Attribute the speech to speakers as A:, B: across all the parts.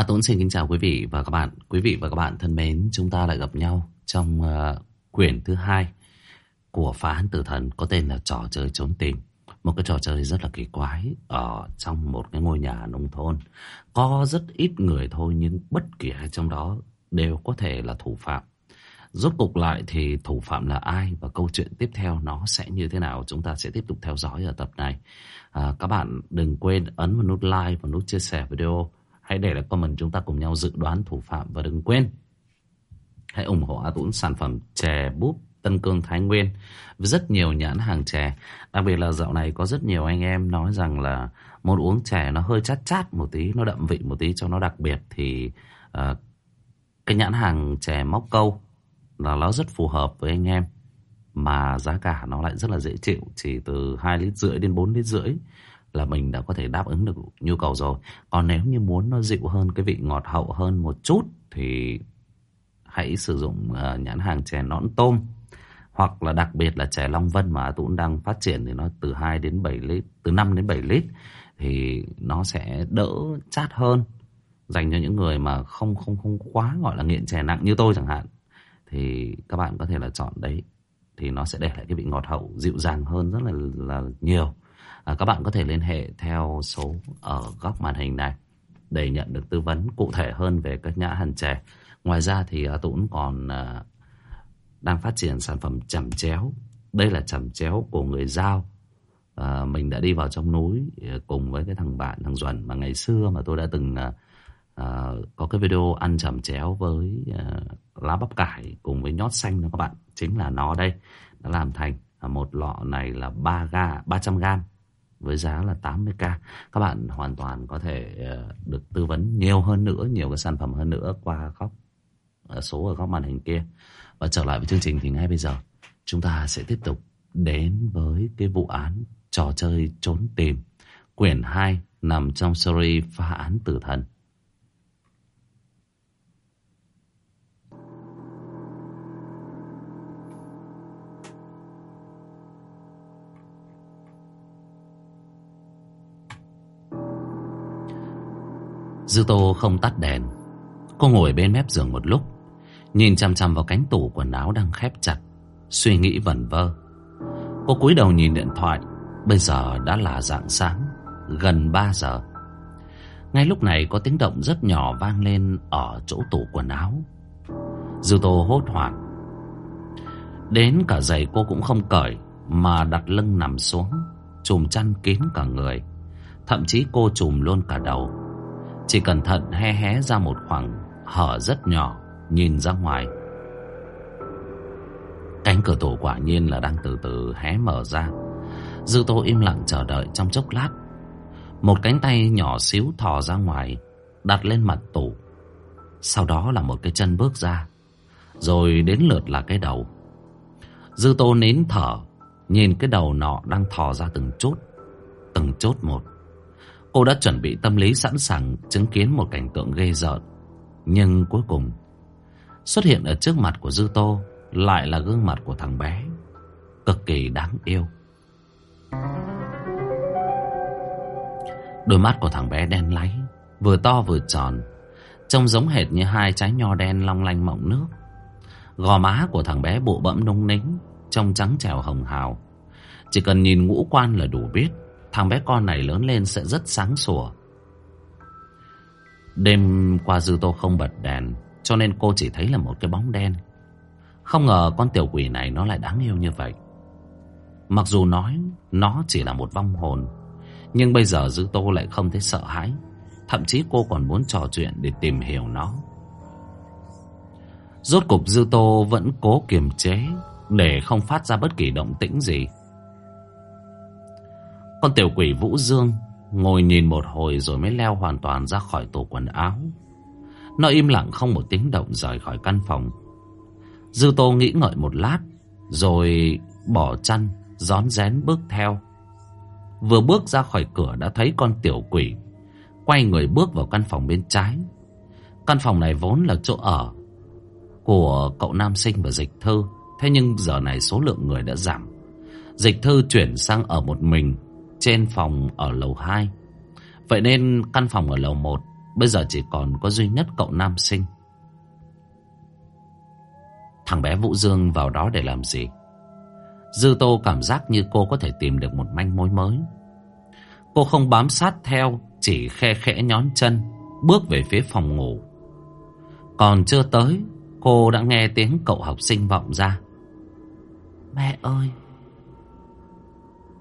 A: A Tuấn xin kính chào quý vị và các bạn. Quý vị và các bạn thân mến, chúng ta lại gặp nhau trong uh, quyển thứ hai của phá án tử thần có tên là trò chơi trốn tìm. Một cái trò chơi rất là kỳ quái ở trong một cái ngôi nhà nông thôn. Có rất ít người thôi nhưng bất kỳ ai trong đó đều có thể là thủ phạm. Rốt cục lại thì thủ phạm là ai và câu chuyện tiếp theo nó sẽ như thế nào chúng ta sẽ tiếp tục theo dõi ở tập này. À, các bạn đừng quên ấn vào nút like và nút chia sẻ video Hãy để lại comment chúng ta cùng nhau dự đoán thủ phạm và đừng quên hãy ủng hộ A Tuấn sản phẩm chè búp Tân Cương Thái Nguyên với rất nhiều nhãn hàng chè. Đặc biệt là dạo này có rất nhiều anh em nói rằng là muốn uống chè nó hơi chát chát một tí, nó đậm vị một tí cho nó đặc biệt thì uh, cái nhãn hàng chè móc câu là nó rất phù hợp với anh em mà giá cả nó lại rất là dễ chịu chỉ từ 2 lít rưỡi đến 4 lít rưỡi là mình đã có thể đáp ứng được nhu cầu rồi. Còn nếu như muốn nó dịu hơn, cái vị ngọt hậu hơn một chút thì hãy sử dụng uh, nhãn hàng chè nõn tôm. Hoặc là đặc biệt là chè Long Vân mà Tú đang phát triển thì nó từ 2 đến 7 lít, từ 5 đến 7 lít thì nó sẽ đỡ chát hơn dành cho những người mà không không không quá gọi là nghiện chè nặng như tôi chẳng hạn thì các bạn có thể là chọn đấy thì nó sẽ để lại cái vị ngọt hậu dịu dàng hơn rất là là nhiều à, các bạn có thể liên hệ theo số ở góc màn hình này để nhận được tư vấn cụ thể hơn về các nhã hàn chè. Ngoài ra thì à, uh, Tũng còn à, đang phát triển sản phẩm chẩm chéo. Đây là chẩm chéo của người Giao. À, mình đã đi vào trong núi cùng với cái thằng bạn, thằng Duẩn mà ngày xưa mà tôi đã từng có cái video ăn chẩm chéo với lá bắp cải cùng với nhót xanh đó các bạn. Chính là nó đây. Đã làm thành một lọ này là 3 ga, 300 gram với giá là 80k. Các bạn hoàn toàn có thể ờ, được tư vấn nhiều hơn nữa, nhiều cái sản phẩm hơn nữa qua góc ờ, số ở góc màn hình kia. Và trở lại với chương trình thì ngay bây giờ chúng ta sẽ tiếp tục đến với cái vụ án trò chơi trốn tìm quyển 2 nằm trong series phá án tử thần. Dư Tô không tắt đèn. Cô ngồi bên mép giường một lúc, Nhìn chăm chăm vào cánh tủ quần áo đang khép chặt, Suy nghĩ vẩn vơ. Cô cúi đầu nhìn điện thoại, Bây giờ đã là rạng sáng, Gần 3 giờ. Ngay lúc này có tiếng động rất nhỏ vang lên Ở chỗ tủ quần áo. Dư Tô hốt hoảng. Đến cả giày cô cũng không cởi, Mà đặt lưng nằm xuống, Chùm chăn kín cả người. Thậm chí cô chùm luôn cả đầu chỉ cẩn thận hé hé ra một khoảng hở rất nhỏ, Nhìn ra ngoài. Cánh cửa tủ quả nhiên là đang từ từ hé mở ra. Dư tô im lặng chờ đợi trong chốc lát. Một cánh tay nhỏ xíu thò ra ngoài, Đặt lên mặt tủ. Sau đó là một cái chân bước ra, Rồi đến lượt là cái đầu. Dư tô nín thở, Nhìn cái đầu nọ đang thò ra từng chút Từng chốt một. Cô đã chuẩn bị tâm lý sẵn sàng chứng kiến một cảnh tượng ghê rợn. Nhưng cuối cùng, xuất hiện ở trước mặt của Dư Tô lại là gương mặt của thằng bé. Cực kỳ đáng yêu. Đôi mắt của thằng bé đen láy, vừa to vừa tròn. Trông giống hệt như hai trái nho đen long lanh mọng nước. Gò má của thằng bé bộ bẫm nung nính, trông trắng trèo hồng hào. Chỉ cần nhìn ngũ quan là đủ biết Thằng bé con này lớn lên sẽ rất sáng sủa. Đêm qua dư tô không bật đèn, Cho nên cô chỉ thấy là một cái bóng đen. Không ngờ con tiểu quỷ này nó lại đáng yêu như vậy. Mặc dù nói nó chỉ là một vong hồn, Nhưng bây giờ dư tô lại không thấy sợ hãi. Thậm chí cô còn muốn trò chuyện để tìm hiểu nó. Rốt cục dư tô vẫn cố kiềm chế Để không phát ra bất kỳ động tĩnh gì con tiểu quỷ Vũ Dương ngồi nhìn một hồi rồi mới leo hoàn toàn ra khỏi tủ quần áo. Nó im lặng không một tiếng động rời khỏi căn phòng. Dư Tô nghĩ ngợi một lát rồi bỏ chăn, rón rén bước theo. Vừa bước ra khỏi cửa đã thấy con tiểu quỷ quay người bước vào căn phòng bên trái. Căn phòng này vốn là chỗ ở của cậu nam sinh và dịch thư. Thế nhưng giờ này số lượng người đã giảm. Dịch thư chuyển sang ở một mình trên phòng ở lầu 2. Vậy nên căn phòng ở lầu 1 Bây giờ chỉ còn có duy nhất cậu nam sinh. Thằng bé Vũ Dương vào đó để làm gì? Dư Tô cảm giác như cô có thể tìm được một manh mối mới. Cô không bám sát theo, Chỉ khe khẽ nhón chân, Bước về phía phòng ngủ. Còn chưa tới, Cô đã nghe tiếng cậu học sinh vọng ra. Mẹ ơi!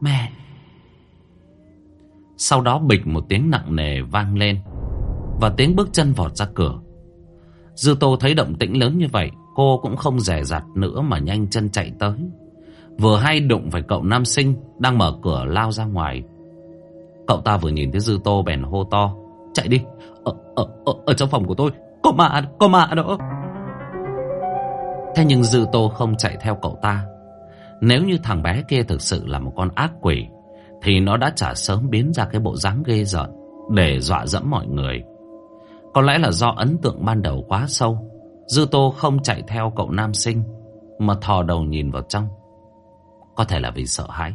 A: Mẹ! Sau đó bịch một tiếng nặng nề vang lên Và tiếng bước chân vọt ra cửa. Dư Tô thấy động tĩnh lớn như vậy Cô cũng không rẻ rặt nữa mà nhanh chân chạy tới. Vừa hay đụng phải cậu nam sinh Đang mở cửa lao ra ngoài. Cậu ta vừa nhìn thấy Dư Tô bèn hô to Chạy đi Ở, ở, ở, ở trong phòng của tôi Có ma, có ma đó. Thế nhưng Dư Tô không chạy theo cậu ta. Nếu như thằng bé kia thực sự là một con ác quỷ thì nó đã chả sớm biến ra cái bộ dáng ghê rợn, Để dọa dẫm mọi người. Có lẽ là do ấn tượng ban đầu quá sâu, Dư Tô không chạy theo cậu nam sinh, Mà thò đầu nhìn vào trong. Có thể là vì sợ hãi.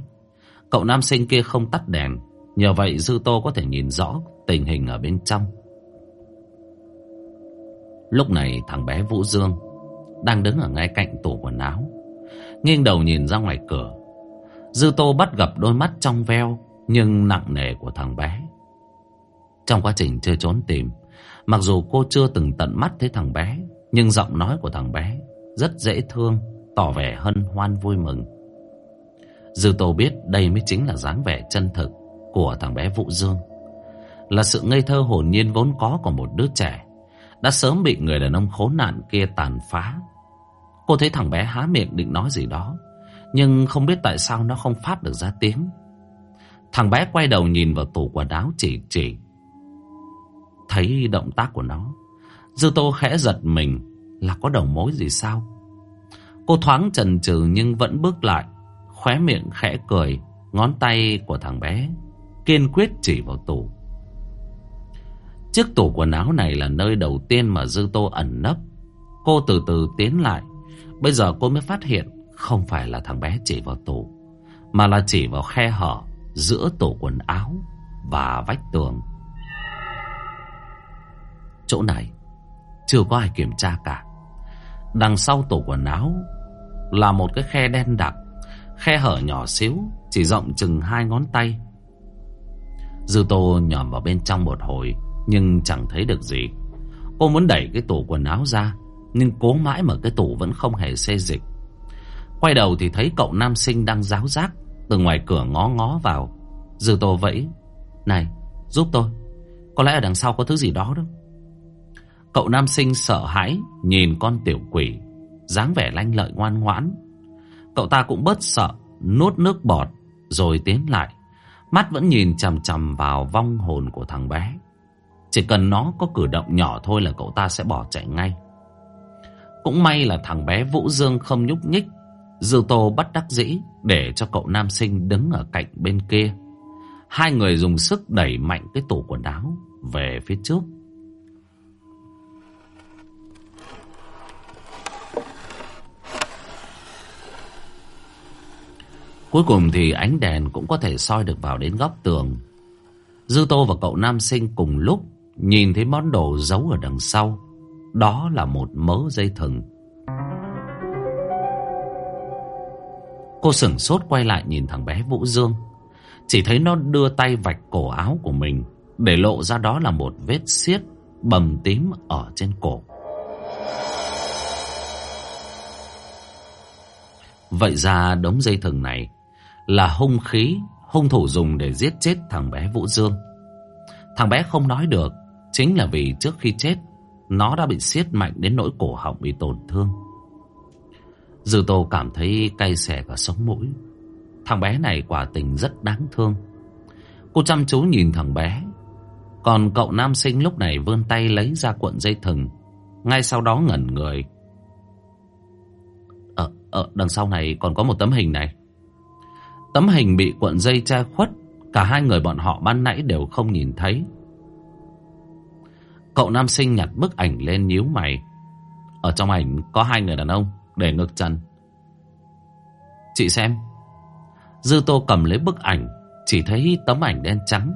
A: Cậu nam sinh kia không tắt đèn, Nhờ vậy Dư Tô có thể nhìn rõ tình hình ở bên trong. Lúc này thằng bé Vũ Dương Đang đứng ở ngay cạnh tủ quần áo, Nghiêng đầu nhìn ra ngoài cửa. Dư Tô bắt gặp đôi mắt trong veo, Nhưng nặng nề của thằng bé. Trong quá trình chơi trốn tìm, Mặc dù cô chưa từng tận mắt thấy thằng bé, Nhưng giọng nói của thằng bé Rất dễ thương, Tỏ vẻ hân hoan vui mừng. Dư Tô biết đây mới chính là dáng vẻ chân thực Của thằng bé Vũ Dương. Là sự ngây thơ hồn nhiên vốn có của một đứa trẻ, Đã sớm bị người đàn ông khốn nạn kia tàn phá. Cô thấy thằng bé há miệng định nói gì đó nhưng không biết tại sao nó không phát được ra tiếng. Thằng bé quay đầu nhìn vào tủ quần áo chỉ chỉ. Thấy động tác của nó, Dư tô khẽ giật mình Là có đầu mối gì sao? Cô thoáng chần chừ nhưng vẫn bước lại, Khóe miệng khẽ cười, Ngón tay của thằng bé Kiên quyết chỉ vào tủ. Chiếc tủ quần áo này là nơi đầu tiên mà Dư Tô ẩn nấp. Cô từ từ tiến lại, Bây giờ cô mới phát hiện không phải là thằng bé chỉ vào tủ, Mà là chỉ vào khe hở Giữa tủ quần áo Và vách tường. Chỗ này, Chưa có ai kiểm tra cả. Đằng sau tủ quần áo Là một cái khe đen đặc, Khe hở nhỏ xíu, Chỉ rộng chừng hai ngón tay. Dư tô nhòm vào bên trong một hồi, Nhưng chẳng thấy được gì. Cô muốn đẩy cái tủ quần áo ra, Nhưng cố mãi mà cái tủ vẫn không hề xê dịch. Quay đầu thì thấy cậu nam sinh đang giáo giác. Từ ngoài cửa ngó ngó vào. Dư tô vẫy, Này, giúp tôi. Có lẽ ở đằng sau có thứ gì đó đó. Cậu nam sinh sợ hãi Nhìn con tiểu quỷ, dáng vẻ lanh lợi ngoan ngoãn. Cậu ta cũng bớt sợ, Nuốt nước bọt, Rồi tiến lại. Mắt vẫn nhìn chằm chằm vào vong hồn của thằng bé. Chỉ cần nó có cử động nhỏ thôi là cậu ta sẽ bỏ chạy ngay. Cũng may là thằng bé Vũ Dương không nhúc nhích Dư Tô bắt đắc dĩ Để cho cậu nam sinh đứng ở cạnh bên kia Hai người dùng sức đẩy mạnh cái tủ quần áo Về phía trước Cuối cùng thì ánh đèn cũng có thể soi được vào đến góc tường. Dư Tô và cậu nam sinh cùng lúc nhìn thấy món đồ giấu ở đằng sau. Đó là một mớ dây thừng. Cô sửng sốt quay lại nhìn thằng bé Vũ Dương. Chỉ thấy nó đưa tay vạch cổ áo của mình để lộ ra đó là một vết xiết bầm tím ở trên cổ. Vậy ra đống dây thừng này là hung khí hung thủ dùng để giết chết thằng bé Vũ Dương. Thằng bé không nói được, chính là vì trước khi chết, nó đã bị siết mạnh đến nỗi cổ họng bị tổn thương. Dư Tô cảm thấy cay xẻ cả sống mũi. Thằng bé này quả tình rất đáng thương. Cô chăm chú nhìn thằng bé. Còn cậu nam sinh lúc này vươn tay lấy ra cuộn dây thừng. Ngay sau đó ngẩn người. Ở, ở đằng sau này còn có một tấm hình này. Tấm hình bị cuộn dây che khuất Cả hai người bọn họ ban nãy đều không nhìn thấy Cậu nam sinh nhặt bức ảnh lên nhíu mày Ở trong ảnh có hai người đàn ông để ngực chân Chị xem, Dư tô cầm lấy bức ảnh, Chỉ thấy tấm ảnh đen trắng.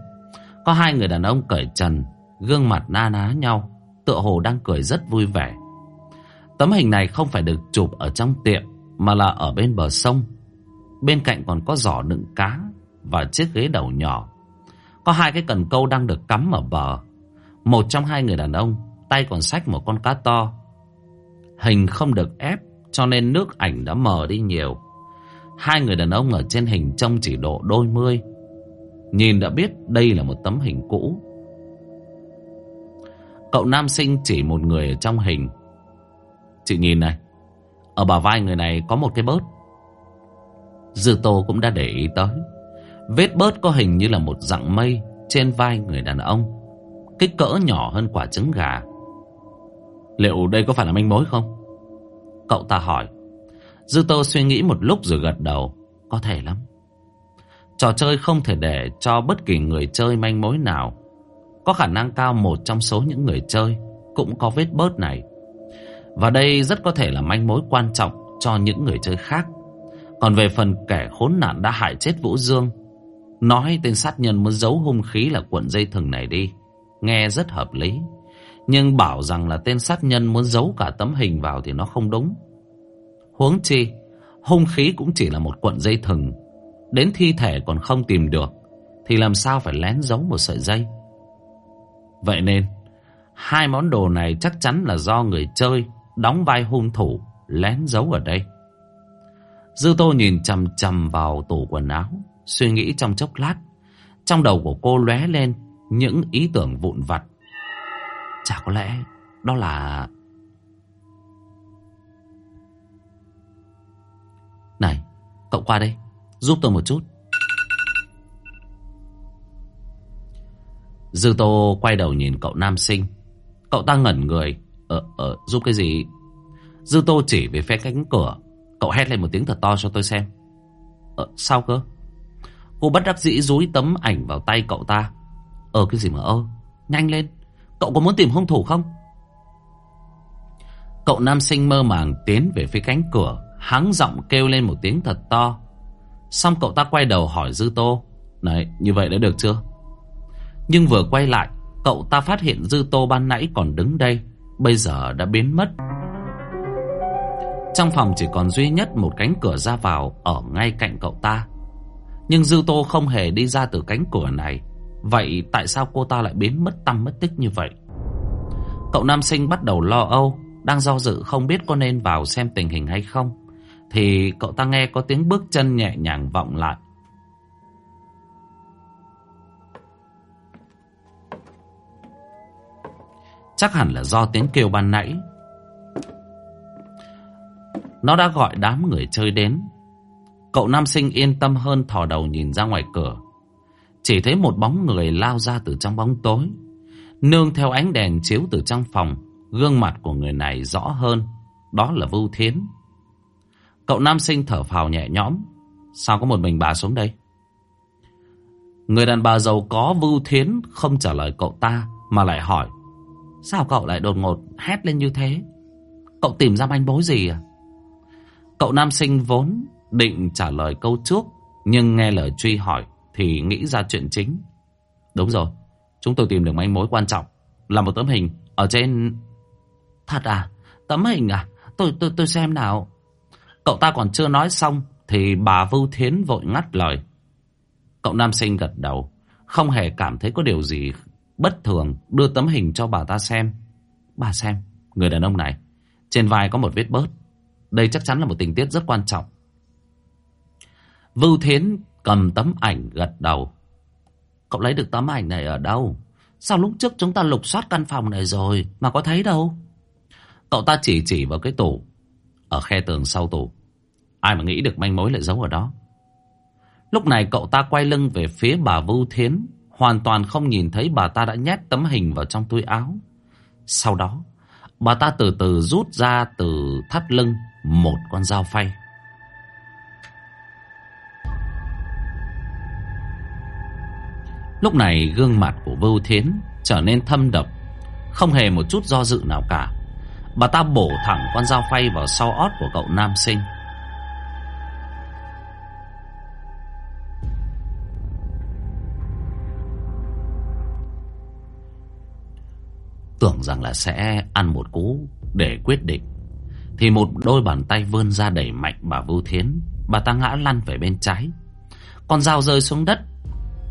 A: Có hai người đàn ông cởi trần, Gương mặt na ná nhau, Tựa hồ đang cười rất vui vẻ. Tấm hình này không phải được chụp ở trong tiệm, Mà là ở bên bờ sông. Bên cạnh còn có giỏ đựng cá Và chiếc ghế đầu nhỏ. Có hai cái cần câu đang được cắm ở bờ. Một trong hai người đàn ông, Tay còn xách một con cá to. Hình không được ép cho nên nước ảnh đã mờ đi nhiều. Hai người đàn ông ở trên hình trông chỉ độ đôi mươi. Nhìn đã biết đây là một tấm hình cũ. Cậu nam sinh chỉ một người ở trong hình. Chị nhìn này, Ở bả vai người này có một cái bớt. Dư Tô cũng đã để ý tới. Vết bớt có hình như là một dạng mây Trên vai người đàn ông, Kích cỡ nhỏ hơn quả trứng gà. Liệu đây có phải là manh mối không? Cậu ta hỏi. Dư Tô suy nghĩ một lúc rồi gật đầu. Có thể lắm. Trò chơi không thể để cho bất kỳ người chơi manh mối nào. Có khả năng cao một trong số những người chơi Cũng có vết bớt này. Và đây rất có thể là manh mối quan trọng Cho những người chơi khác. Còn về phần kẻ khốn nạn đã hại chết Vũ Dương, Nói tên sát nhân muốn giấu hung khí là cuộn dây thừng này đi. Nghe rất hợp lý. Nhưng bảo rằng là tên sát nhân muốn giấu cả tấm hình vào thì nó không đúng. Huống chi, Hung khí cũng chỉ là một cuộn dây thừng. Đến thi thể còn không tìm được, Thì làm sao phải lén giấu một sợi dây? Vậy nên, Hai món đồ này chắc chắn là do người chơi Đóng vai hung thủ Lén giấu ở đây. Dư tô nhìn chầm chầm vào tủ quần áo, Suy nghĩ trong chốc lát. Trong đầu của cô lóe lên Những ý tưởng vụn vặt. Chả có lẽ Đó là Này cậu qua đây Giúp tôi một chút. Dư Tô quay đầu nhìn cậu nam sinh. Cậu ta ngẩn người. Ờ, ờ, giúp cái gì? Dư Tô chỉ về phía cánh cửa. Cậu hét lên một tiếng thật to cho tôi xem. Ờ, sao cơ? Cô bất đắc dĩ dúi tấm ảnh vào tay cậu ta. Ờ, cái gì mà ơ? Nhanh lên. Cậu có muốn tìm hung thủ không? Cậu nam sinh mơ màng tiến về phía cánh cửa, Hắng giọng kêu lên một tiếng thật to. Xong cậu ta quay đầu hỏi Dư Tô, Này, như vậy đã được chưa? Nhưng vừa quay lại, Cậu ta phát hiện Dư Tô ban nãy còn đứng đây, Bây giờ đã biến mất. Trong phòng chỉ còn duy nhất một cánh cửa ra vào Ở ngay cạnh cậu ta. Nhưng Dư Tô không hề đi ra từ cánh cửa này. Vậy tại sao cô ta lại biến mất tâm mất tích như vậy Cậu nam sinh bắt đầu lo âu, Đang do dự không biết có nên vào xem tình hình hay không thì cậu ta nghe có tiếng bước chân nhẹ nhàng vọng lại. Chắc hẳn là do tiếng kêu ban nãy. Nó đã gọi đám người chơi đến. Cậu nam sinh yên tâm hơn thò đầu nhìn ra ngoài cửa. Chỉ thấy một bóng người lao ra từ trong bóng tối. Nương theo ánh đèn chiếu từ trong phòng, gương mặt của người này rõ hơn. Đó là Vưu Thiến. Cậu nam sinh thở phào nhẹ nhõm. Sao có một mình bà xuống đây? Người đàn bà giàu có Vưu Thiến không trả lời cậu ta mà lại hỏi. Sao cậu lại đột ngột hét lên như thế? Cậu tìm ra manh mối gì à? Cậu nam sinh vốn định trả lời câu trước nhưng nghe lời truy hỏi thì nghĩ ra chuyện chính. Đúng rồi, chúng tôi tìm được manh mối quan trọng là một tấm hình ở trên... Thật à? Tấm hình à? Tôi tôi tôi xem nào. Cậu ta còn chưa nói xong Thì bà Vưu Thiến vội ngắt lời Cậu nam sinh gật đầu Không hề cảm thấy có điều gì bất thường Đưa tấm hình cho bà ta xem Bà xem Người đàn ông này Trên vai có một vết bớt Đây chắc chắn là một tình tiết rất quan trọng Vưu Thiến cầm tấm ảnh gật đầu. Cậu lấy được tấm ảnh này ở đâu? Sao lúc trước chúng ta lục soát căn phòng này rồi Mà có thấy đâu? Cậu ta chỉ chỉ vào cái tủ. Ở khe tường sau tủ. Ai mà nghĩ được manh mối lại giấu ở đó. Lúc này cậu ta quay lưng về phía bà Vưu Thiến. Hoàn toàn không nhìn thấy bà ta đã nhét tấm hình vào trong túi áo. Sau đó, Bà ta từ từ rút ra từ thắt lưng Một con dao phay. Lúc này gương mặt của Vưu Thiến Trở nên thâm độc Không hề một chút do dự nào cả. Bà ta bổ thẳng con dao phay vào sau ót của cậu nam sinh. Tưởng rằng là sẽ ăn một cú để quyết định, Thì một đôi bàn tay vươn ra đẩy mạnh bà Vưu Thiến. Bà ta ngã lăn về bên trái. Con dao rơi xuống đất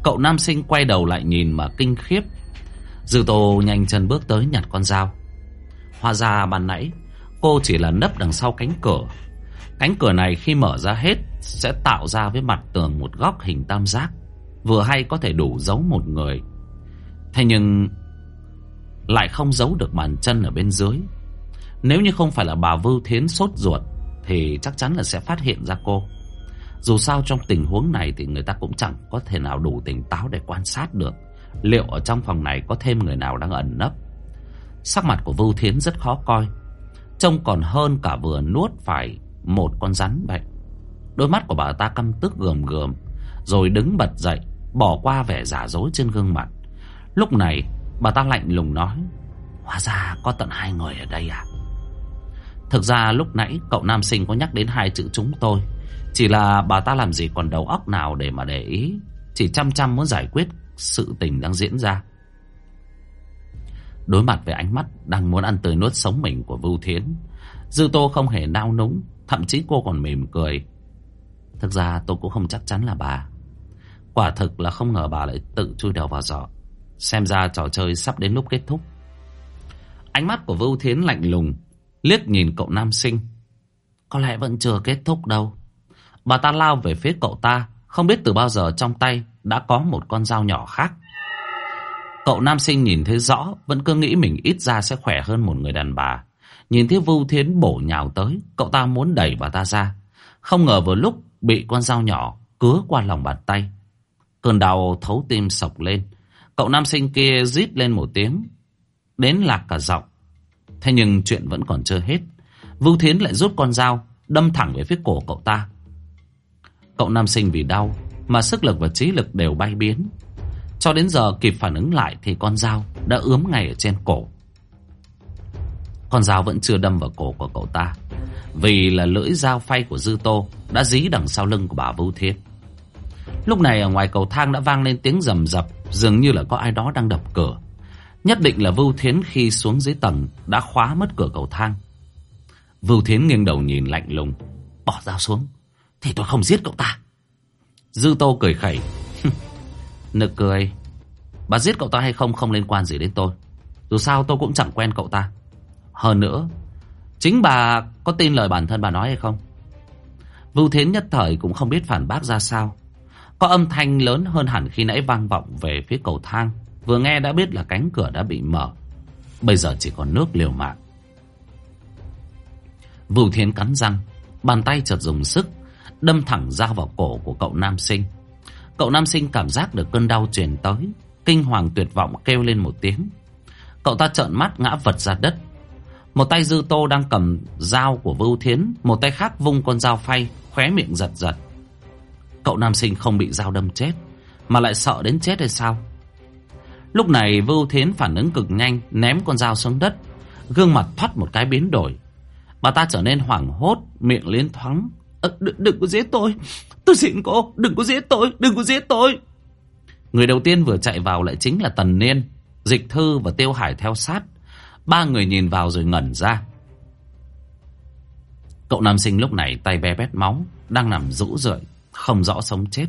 A: Cậu nam sinh quay đầu lại nhìn mà kinh khiếp. Dư Tô nhanh chân bước tới nhặt con dao. Hóa ra ban nãy, Cô chỉ là nấp đằng sau cánh cửa. Cánh cửa này khi mở ra hết, Sẽ tạo ra với mặt tường một góc hình tam giác, Vừa hay có thể đủ giấu một người. Thế nhưng, Lại không giấu được bàn chân ở bên dưới. Nếu như không phải là bà Vưu Thiến sốt ruột, Thì chắc chắn là sẽ phát hiện ra cô. Dù sao trong tình huống này Thì người ta cũng chẳng có thể nào đủ tỉnh táo để quan sát được. Liệu ở trong phòng này có thêm người nào đang ẩn nấp? Sắc mặt của Vưu Thiến rất khó coi. Trông còn hơn cả vừa nuốt phải một con rắn bệnh Đôi mắt của bà ta căm tức gườm gườm, Rồi đứng bật dậy, Bỏ qua vẻ giả dối trên gương mặt. Lúc này, bà ta lạnh lùng nói, Hóa ra có tận hai người ở đây à? Thực ra lúc nãy cậu nam sinh có nhắc đến hai chữ chúng tôi chỉ là bà ta làm gì còn đầu óc nào để mà để ý. Chỉ chăm chăm muốn giải quyết sự tình đang diễn ra. Đối mặt với ánh mắt đang muốn ăn tươi nuốt sống mình của Vưu Thiến, Dư Tô không hề nao núng, Thậm chí cô còn mỉm cười. Thực ra tôi cũng không chắc chắn là bà. Quả thực là không ngờ bà lại tự chui đầu vào giỏ. Xem ra trò chơi sắp đến lúc kết thúc. Ánh mắt của Vưu Thiến lạnh lùng, Liếc nhìn cậu nam sinh. Có lẽ vẫn chưa kết thúc đâu. Bà ta lao về phía cậu ta, Không biết từ bao giờ trong tay Đã có một con dao nhỏ khác. Cậu nam sinh nhìn thấy rõ, Vẫn cứ nghĩ mình ít ra sẽ khỏe hơn một người đàn bà. Nhìn thấy Vưu Thiến bổ nhào tới, Cậu ta muốn đẩy bà ta ra. Không ngờ vừa lúc bị con dao nhỏ Cứa qua lòng bàn tay. Cơn đau thấu tim sọc lên. Cậu nam sinh kia rít lên một tiếng, Đến lạc cả giọng. Thế nhưng chuyện vẫn còn chưa hết. Vưu Thiến lại rút con dao, Đâm thẳng về phía cổ cậu ta. Cậu nam sinh vì đau Mà sức lực và trí lực đều bay biến. Cho đến giờ kịp phản ứng lại Thì con dao đã ướm ngay ở trên cổ. Con dao vẫn chưa đâm vào cổ của cậu ta, Vì là lưỡi dao phay của Dư Tô Đã dí đằng sau lưng của bà Vưu Thiên. Lúc này ở ngoài cầu thang đã vang lên tiếng rầm rập, Dường như là có ai đó đang đập cửa. Nhất định là Vưu Thiến khi xuống dưới tầng Đã khóa mất cửa cầu thang. Vưu Thiến nghiêng đầu nhìn lạnh lùng, Bỏ dao xuống. Thì tôi không giết cậu ta. Dư Tô cười khẩy. Nực cười. Bà giết cậu ta hay không không liên quan gì đến tôi. Dù sao tôi cũng chẳng quen cậu ta. Hơn nữa, Chính bà có tin lời bản thân bà nói hay không? Vưu Thiến nhất thời cũng không biết phản bác ra sao. Có âm thanh lớn hơn hẳn khi nãy vang vọng về phía cầu thang. Vừa nghe đã biết là cánh cửa đã bị mở. Bây giờ chỉ còn nước liều mạng. Vưu Thiến cắn răng, Bàn tay chợt dùng sức Đâm thẳng dao vào cổ của cậu nam sinh. Cậu nam sinh cảm giác được cơn đau truyền tới, Kinh hoàng tuyệt vọng kêu lên một tiếng. Cậu ta trợn mắt ngã vật ra đất. Một tay dư tô đang cầm dao của Vưu Thiến, Một tay khác vung con dao phay, Khóe miệng giật giật. Cậu nam sinh không bị dao đâm chết, Mà lại sợ đến chết hay sao? Lúc này Vưu Thiến phản ứng cực nhanh, Ném con dao xuống đất. Gương mặt thoát một cái biến đổi. Bà ta trở nên hoảng hốt, Miệng liến thoáng. Ờ, đừng, đừng có giết tôi. Tôi xin cô Đừng có giết tôi Đừng có giết tôi. Người đầu tiên vừa chạy vào lại chính là Tần Niên Dịch Thư và Tiêu Hải theo sát. Ba người nhìn vào rồi ngẩn ra. Cậu nam sinh lúc này tay bé bét máu Đang nằm rũ rượi Không rõ sống chết.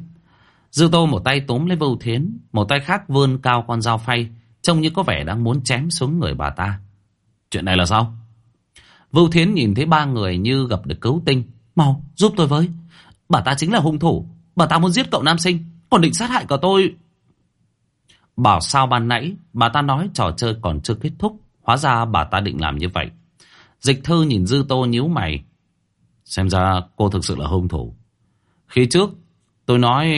A: Dư Tô một tay túm lấy Vưu Thiến Một tay khác vươn cao con dao phay Trông như có vẻ đang muốn chém xuống người bà ta. Chuyện này là sao? Vưu Thiến nhìn thấy ba người như gặp được cứu tinh. Mau giúp tôi với. Bà ta chính là hung thủ. Bà ta muốn giết cậu nam sinh. Còn định sát hại cả tôi. Bảo sao ban nãy Bà ta nói trò chơi còn chưa kết thúc. Hóa ra bà ta định làm như vậy. Dịch thư nhìn Dư Tô nhíu mày. Xem ra cô thực sự là hung thủ. Khi trước tôi nói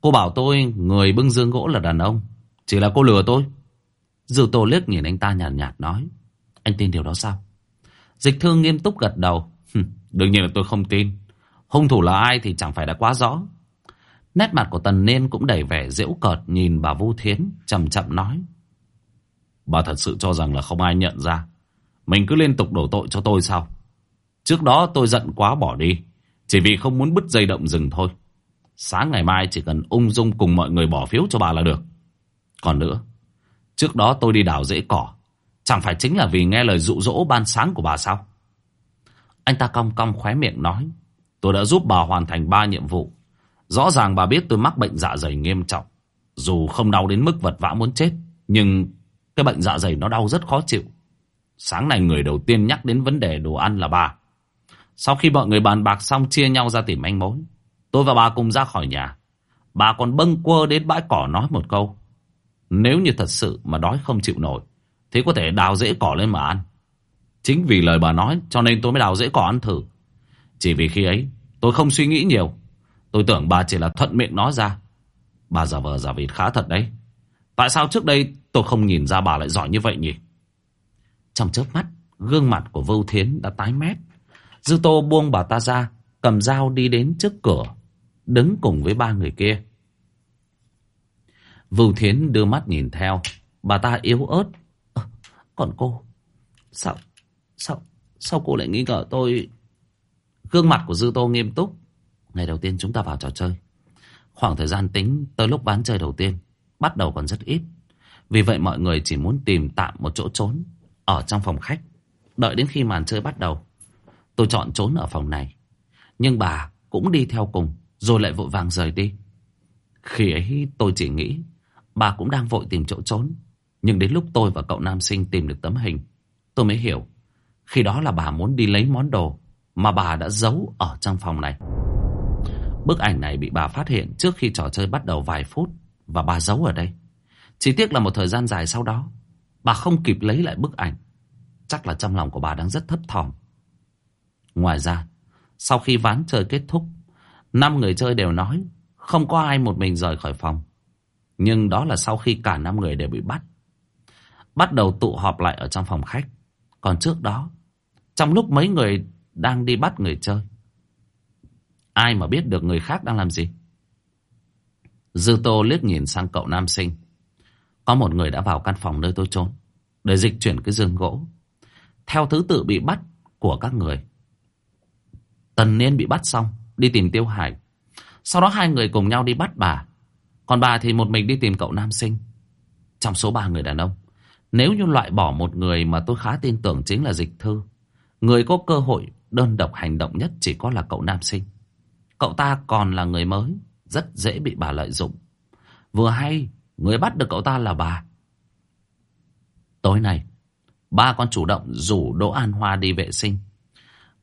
A: Cô bảo tôi người bưng dương gỗ là đàn ông. Chỉ là cô lừa tôi. Dư Tô liếc nhìn anh ta nhàn nhạt, nhạt nói Anh tin điều đó sao? Dịch thư nghiêm túc gật đầu. Đương nhiên là tôi không tin. Hung thủ là ai thì chẳng phải đã quá rõ. Nét mặt của Tần Nên cũng đầy vẻ giễu cợt Nhìn bà Vu Thiến, chậm chậm nói. Bà thật sự cho rằng là không ai nhận ra. Mình cứ liên tục đổ tội cho tôi sao? Trước đó tôi giận quá bỏ đi, Chỉ vì không muốn bứt dây động rừng thôi. Sáng ngày mai chỉ cần ung dung cùng mọi người bỏ phiếu cho bà là được. Còn nữa, Trước đó tôi đi đào rễ cỏ. Chẳng phải chính là vì nghe lời dụ dỗ ban sáng của bà sao? Anh ta cong cong khóe miệng nói. Tôi đã giúp bà hoàn thành ba nhiệm vụ. Rõ ràng bà biết tôi mắc bệnh dạ dày nghiêm trọng. Dù không đau đến mức vật vã muốn chết. Nhưng cái bệnh dạ dày nó đau rất khó chịu. Sáng nay người đầu tiên nhắc đến vấn đề đồ ăn là bà. Sau khi mọi người bàn bạc xong chia nhau ra tìm manh mối. Tôi và bà cùng ra khỏi nhà. Bà còn bâng quơ đến bãi cỏ nói một câu. Nếu như thật sự mà đói không chịu nổi. Thì có thể đào rễ cỏ lên mà ăn. Chính vì lời bà nói cho nên tôi mới đào dễ cỏ ăn thử. Chỉ vì khi ấy tôi không suy nghĩ nhiều. Tôi tưởng bà chỉ là thuận miệng nói ra. Bà giả vờ giả vịt khá thật đấy. Tại sao trước đây tôi không nhìn ra bà lại giỏi như vậy nhỉ? Trong chớp mắt, gương mặt của Vưu Thiến đã tái mét. Dư Tô buông bà ta ra, cầm dao đi đến trước cửa, đứng cùng với ba người kia. Vưu Thiến đưa mắt nhìn theo, bà ta yếu ớt. À, còn cô, sao, sao, sao cô lại nghi ngờ tôi? Gương mặt của Dư Tô nghiêm túc. Ngày đầu tiên chúng ta vào trò chơi. Khoảng thời gian tính tới lúc bán chơi đầu tiên, bắt đầu còn rất ít. Vì vậy mọi người chỉ muốn tìm tạm một chỗ trốn ở trong phòng khách. Đợi đến khi màn chơi bắt đầu, tôi chọn trốn ở phòng này. Nhưng bà cũng đi theo cùng, rồi lại vội vàng rời đi. Khi ấy tôi chỉ nghĩ bà cũng đang vội tìm chỗ trốn. Nhưng đến lúc tôi và cậu nam sinh tìm được tấm hình, tôi mới hiểu. Khi đó là bà muốn đi lấy món đồ mà bà đã giấu ở trong phòng này. Bức ảnh này bị bà phát hiện trước khi trò chơi bắt đầu vài phút và bà giấu ở đây. Chỉ tiếc là một thời gian dài sau đó, bà không kịp lấy lại bức ảnh. Chắc là trong lòng của bà đang rất thấp thỏm. Ngoài ra, sau khi ván chơi kết thúc, năm người chơi đều nói không có ai một mình rời khỏi phòng. Nhưng đó là sau khi cả năm người đều bị bắt. Bắt đầu tụ họp lại ở trong phòng khách. Còn trước đó, trong lúc mấy người đang đi bắt người chơi, ai mà biết được người khác đang làm gì? Dư Tô liếc nhìn sang cậu nam sinh. Có một người đã vào căn phòng nơi tôi trốn để dịch chuyển cái giường gỗ. Theo thứ tự bị bắt của các người. Tần Niên bị bắt xong, đi tìm Tiêu Hải. Sau đó hai người cùng nhau đi bắt bà. Còn bà thì một mình đi tìm cậu nam sinh. Trong số ba người đàn ông, nếu như loại bỏ một người mà tôi khá tin tưởng chính là dịch thư, người có cơ hội đơn độc hành động nhất chỉ có là cậu nam sinh. Cậu ta còn là người mới, rất dễ bị bà lợi dụng. Vừa hay, người bắt được cậu ta là bà. Tối nay, ba con chủ động rủ Đỗ An Hoa đi vệ sinh.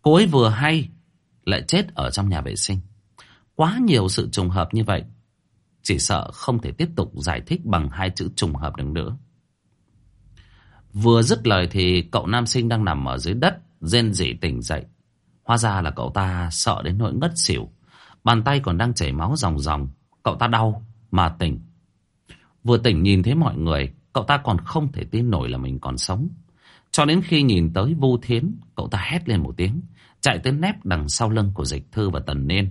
A: Cô ấy vừa hay, lại chết ở trong nhà vệ sinh. Quá nhiều sự trùng hợp như vậy. Chỉ sợ không thể tiếp tục giải thích bằng hai chữ trùng hợp được nữa. Vừa dứt lời thì cậu nam sinh đang nằm ở dưới đất, rên rỉ tỉnh dậy. Hóa ra là cậu ta sợ đến nỗi ngất xỉu. Bàn tay còn đang chảy máu ròng ròng. Cậu ta đau mà tỉnh. Vừa tỉnh nhìn thấy mọi người, cậu ta còn không thể tin nổi là mình còn sống. Cho đến khi nhìn tới Vu Thiến, cậu ta hét lên một tiếng, chạy tới nép đằng sau lưng của Dịch Thư và Tần Niên.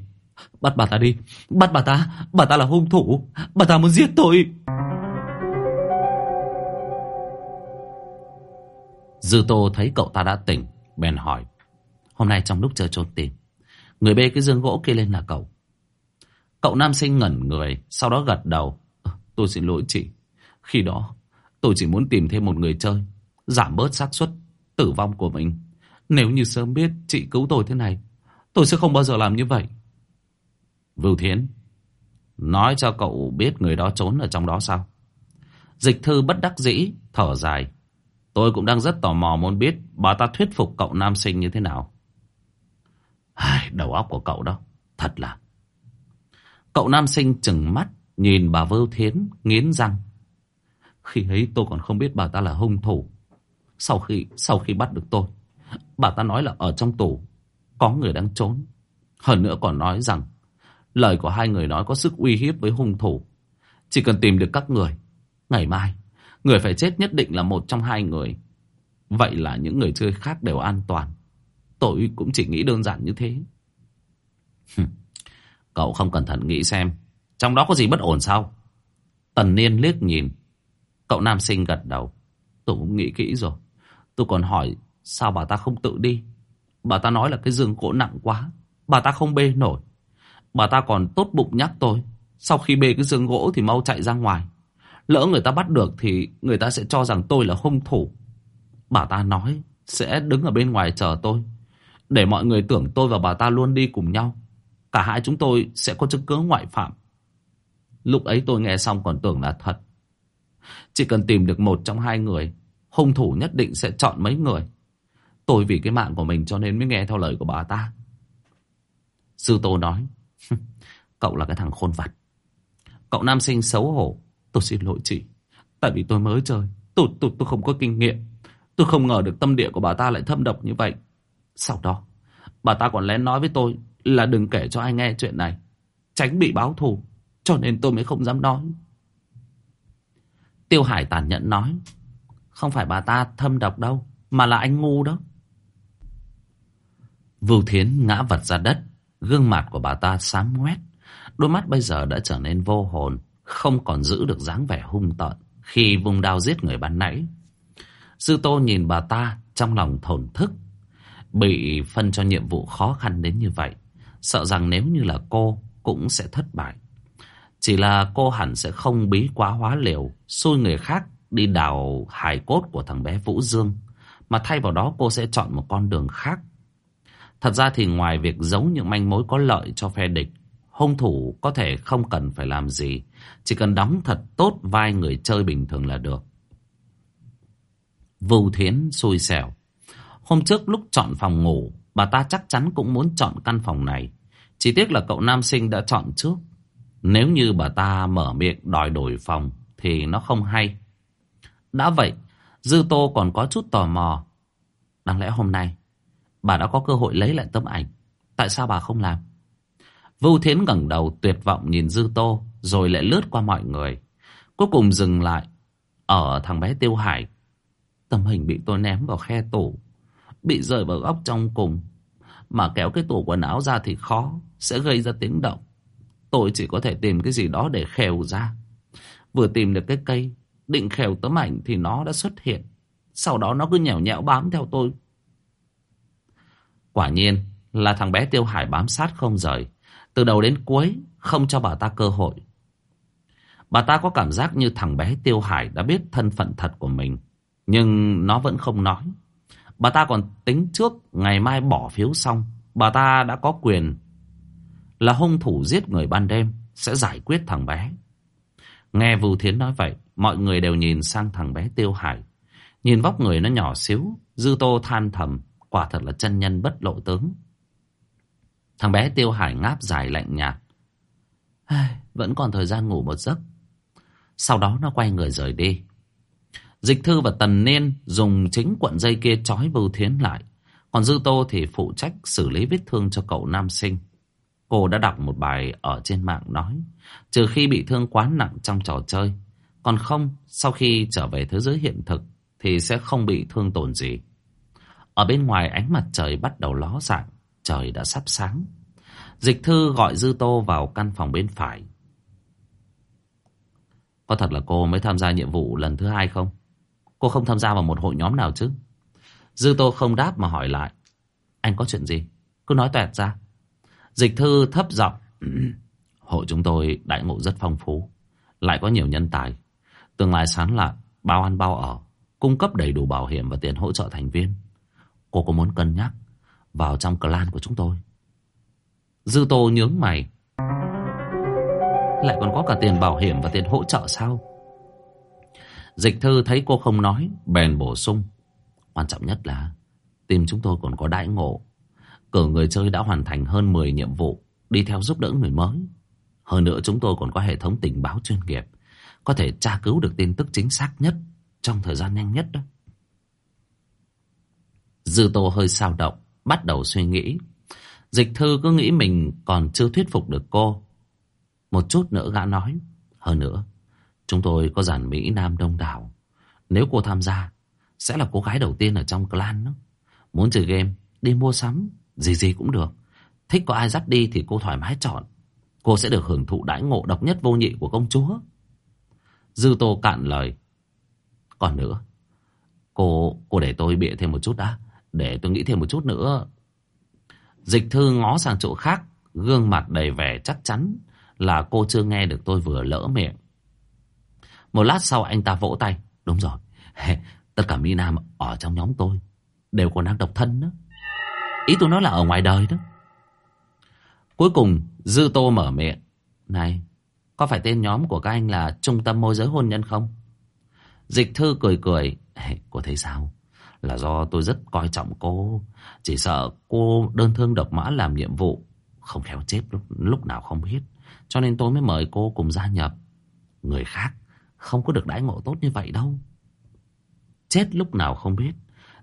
A: Bắt bà ta đi, bắt bà ta, bà ta là hung thủ, bà ta muốn giết tôi. Dư Tô thấy cậu ta đã tỉnh, bèn hỏi. Hôm nay trong lúc chơi trốn tìm, người bê cái dương gỗ kia lên là cậu. Cậu nam sinh ngẩn người, sau đó gật đầu. Ờ, tôi xin lỗi chị. Khi đó, tôi chỉ muốn tìm thêm một người chơi, giảm bớt xác suất tử vong của mình. Nếu như sớm biết chị cứu tôi thế này, tôi sẽ không bao giờ làm như vậy. Vưu Thiến, nói cho cậu biết người đó trốn ở trong đó sao? Dịch thư bất đắc dĩ, thở dài. Tôi cũng đang rất tò mò muốn biết bà ta thuyết phục cậu nam sinh như thế nào. Ai, đầu óc của cậu đó, thật là. Cậu nam sinh chừng mắt, nhìn bà Vưu Thiến, nghiến răng. Khi ấy tôi còn không biết bà ta là hung thủ. Sau khi sau khi bắt được tôi, bà ta nói là ở trong tù có người đang trốn. Hơn nữa còn nói rằng lời của hai người nói có sức uy hiếp với hung thủ. Chỉ cần tìm được các người, ngày mai người phải chết nhất định là một trong hai người. Vậy là những người chơi khác đều an toàn. Tôi cũng chỉ nghĩ đơn giản như thế. Cậu không cẩn thận nghĩ xem, trong đó có gì bất ổn sao? Tần Niên liếc nhìn, cậu nam sinh gật đầu. Tôi cũng nghĩ kỹ rồi. Tôi còn hỏi sao bà ta không tự đi. Bà ta nói là cái giường gỗ nặng quá. Bà ta không bê nổi. Bà ta còn tốt bụng nhắc tôi. Sau khi bê cái giường gỗ thì mau chạy ra ngoài. Lỡ người ta bắt được thì người ta sẽ cho rằng tôi là hung thủ. Bà ta nói sẽ đứng ở bên ngoài chờ tôi. Để mọi người tưởng tôi và bà ta luôn đi cùng nhau. Cả hai chúng tôi sẽ có chứng cứ ngoại phạm. Lúc ấy tôi nghe xong còn tưởng là thật. Chỉ cần tìm được một trong hai người, hung thủ nhất định sẽ chọn mấy người. Tôi vì cái mạng của mình cho nên mới nghe theo lời của bà ta. Sư Tô nói, cậu là cái thằng khôn vặt. Cậu nam sinh xấu hổ. Tôi xin lỗi chị. Tại vì tôi mới chơi. Tôi, tôi, tôi không có kinh nghiệm. Tôi không ngờ được tâm địa của bà ta lại thâm độc như vậy. Sau đó, bà ta còn lén nói với tôi là đừng kể cho ai nghe chuyện này. Tránh bị báo thù. Cho nên tôi mới không dám nói. Tiêu Hải tàn nhẫn nói. Không phải bà ta thâm độc đâu. Mà là anh ngu đó. Vưu Thiến ngã vật ra đất. Gương mặt của bà ta xám ngoét. Đôi mắt bây giờ đã trở nên vô hồn. Không còn giữ được dáng vẻ hung tợn. Khi vùng đao giết người ban nãy. Sư Tô nhìn bà ta trong lòng thổn thức. Bị phân cho nhiệm vụ khó khăn đến như vậy. Sợ rằng nếu như là cô cũng sẽ thất bại. Chỉ là cô hẳn sẽ không bí quá hóa liều, xui người khác đi đào hài cốt của thằng bé Vũ Dương. Mà thay vào đó cô sẽ chọn một con đường khác. Thật ra thì ngoài việc giấu những manh mối có lợi cho phe địch, hung thủ có thể không cần phải làm gì. Chỉ cần đóng thật tốt vai người chơi bình thường là được. Vưu Thiến xui xẻo. Hôm trước lúc chọn phòng ngủ, bà ta chắc chắn cũng muốn chọn căn phòng này. Chỉ tiếc là cậu nam sinh đã chọn trước. Nếu như bà ta mở miệng đòi đổi phòng thì nó không hay. Đã vậy, Dư Tô còn có chút tò mò. Đáng lẽ hôm nay bà đã có cơ hội lấy lại tấm ảnh. Tại sao bà không làm? Vưu Thiến ngẩng đầu tuyệt vọng nhìn Dư Tô rồi lại lướt qua mọi người. Cuối cùng dừng lại ở thằng bé Tiêu Hải. Tấm hình bị tôi ném vào khe tủ. Bị rơi vào góc trong cùng. Mà kéo cái tủ quần áo ra thì khó. Sẽ gây ra tiếng động. Tôi chỉ có thể tìm cái gì đó để khều ra. Vừa tìm được cái cây, định khều tấm ảnh thì nó đã xuất hiện. Sau đó nó cứ nhẻo nhẹo bám theo tôi. Quả nhiên là thằng bé Tiêu Hải bám sát không rời. Từ đầu đến cuối không cho bà ta cơ hội. Bà ta có cảm giác như thằng bé Tiêu Hải đã biết thân phận thật của mình. Nhưng nó vẫn không nói. Bà ta còn tính trước ngày mai bỏ phiếu xong. Bà ta đã có quyền là hung thủ giết người ban đêm sẽ giải quyết thằng bé. Nghe Vưu Thiến nói vậy, mọi người đều nhìn sang thằng bé Tiêu Hải. Nhìn vóc người nó nhỏ xíu, Dư Tô than thầm, quả thật là chân nhân bất lộ tướng. Thằng bé Tiêu Hải ngáp dài lạnh nhạt. Vẫn còn thời gian ngủ một giấc. Sau đó nó quay người rời đi. Dịch Thư và Tần Niên dùng chính cuộn dây kia trói Vưu Thiến lại. Còn Dư Tô thì phụ trách xử lý vết thương cho cậu nam sinh. Cô đã đọc một bài ở trên mạng nói, trừ khi bị thương quá nặng trong trò chơi, còn không, sau khi trở về thế giới hiện thực, thì sẽ không bị thương tổn gì. Ở bên ngoài ánh mặt trời bắt đầu ló dạng, trời đã sắp sáng. Dịch thư gọi Dư Tô vào căn phòng bên phải. Có thật là cô mới tham gia nhiệm vụ lần thứ hai không? Cô không tham gia vào một hội nhóm nào chứ? Dư Tô không đáp mà hỏi lại. Anh có chuyện gì? Cứ nói toẹt ra. Dịch thư thấp giọng Hội chúng tôi đại ngộ rất phong phú Lại có nhiều nhân tài Tương lai sáng lạn, bao ăn bao ở Cung cấp đầy đủ bảo hiểm và tiền hỗ trợ thành viên Cô có muốn cân nhắc vào trong clan của chúng tôi. Dư tô nhướng mày. Lại còn có cả tiền bảo hiểm và tiền hỗ trợ sao? Dịch thư thấy cô không nói Bèn bổ sung. Quan trọng nhất là Team chúng tôi còn có đại ngộ. Cử người chơi đã hoàn thành hơn 10 nhiệm vụ đi theo giúp đỡ người mới. Hơn nữa chúng tôi còn có hệ thống tình báo chuyên nghiệp, có thể tra cứu được tin tức chính xác nhất trong thời gian nhanh nhất đó. Dư Tô hơi sao động, bắt đầu suy nghĩ. Dịch thư cứ nghĩ mình còn chưa thuyết phục được cô. Một chút nữa gã nói. Hơn nữa, chúng tôi có giản Mỹ Nam đông đảo. Nếu cô tham gia, sẽ là cô gái đầu tiên ở trong clan đó. Muốn chơi game, đi mua sắm, gì gì cũng được. Thích có ai dắt đi thì cô thoải mái chọn. Cô sẽ được hưởng thụ đãi ngộ độc nhất vô nhị của công chúa. Dư Tô cạn lời. Còn nữa, cô cô để tôi bịa thêm một chút đã. Để tôi nghĩ thêm một chút nữa. Dịch thư ngó sang chỗ khác, gương mặt đầy vẻ chắc chắn là cô chưa nghe được tôi vừa lỡ miệng. Một lát sau anh ta vỗ tay. Đúng rồi. Tất cả Mỹ Nam ở trong nhóm tôi đều còn đang độc thân đó. Ý tôi nói là ở ngoài đời đó. Cuối cùng Dư Tô mở miệng. Này, có phải tên nhóm của các anh là Trung tâm môi giới hôn nhân không? Dịch thư cười cười. Cô thấy sao? Là do tôi rất coi trọng cô. Chỉ sợ cô đơn thương độc mã làm nhiệm vụ. Không khéo chết lúc, lúc nào không biết. Cho nên tôi mới mời cô cùng gia nhập. Người khác không có được đãi ngộ tốt như vậy đâu. Chết lúc nào không biết.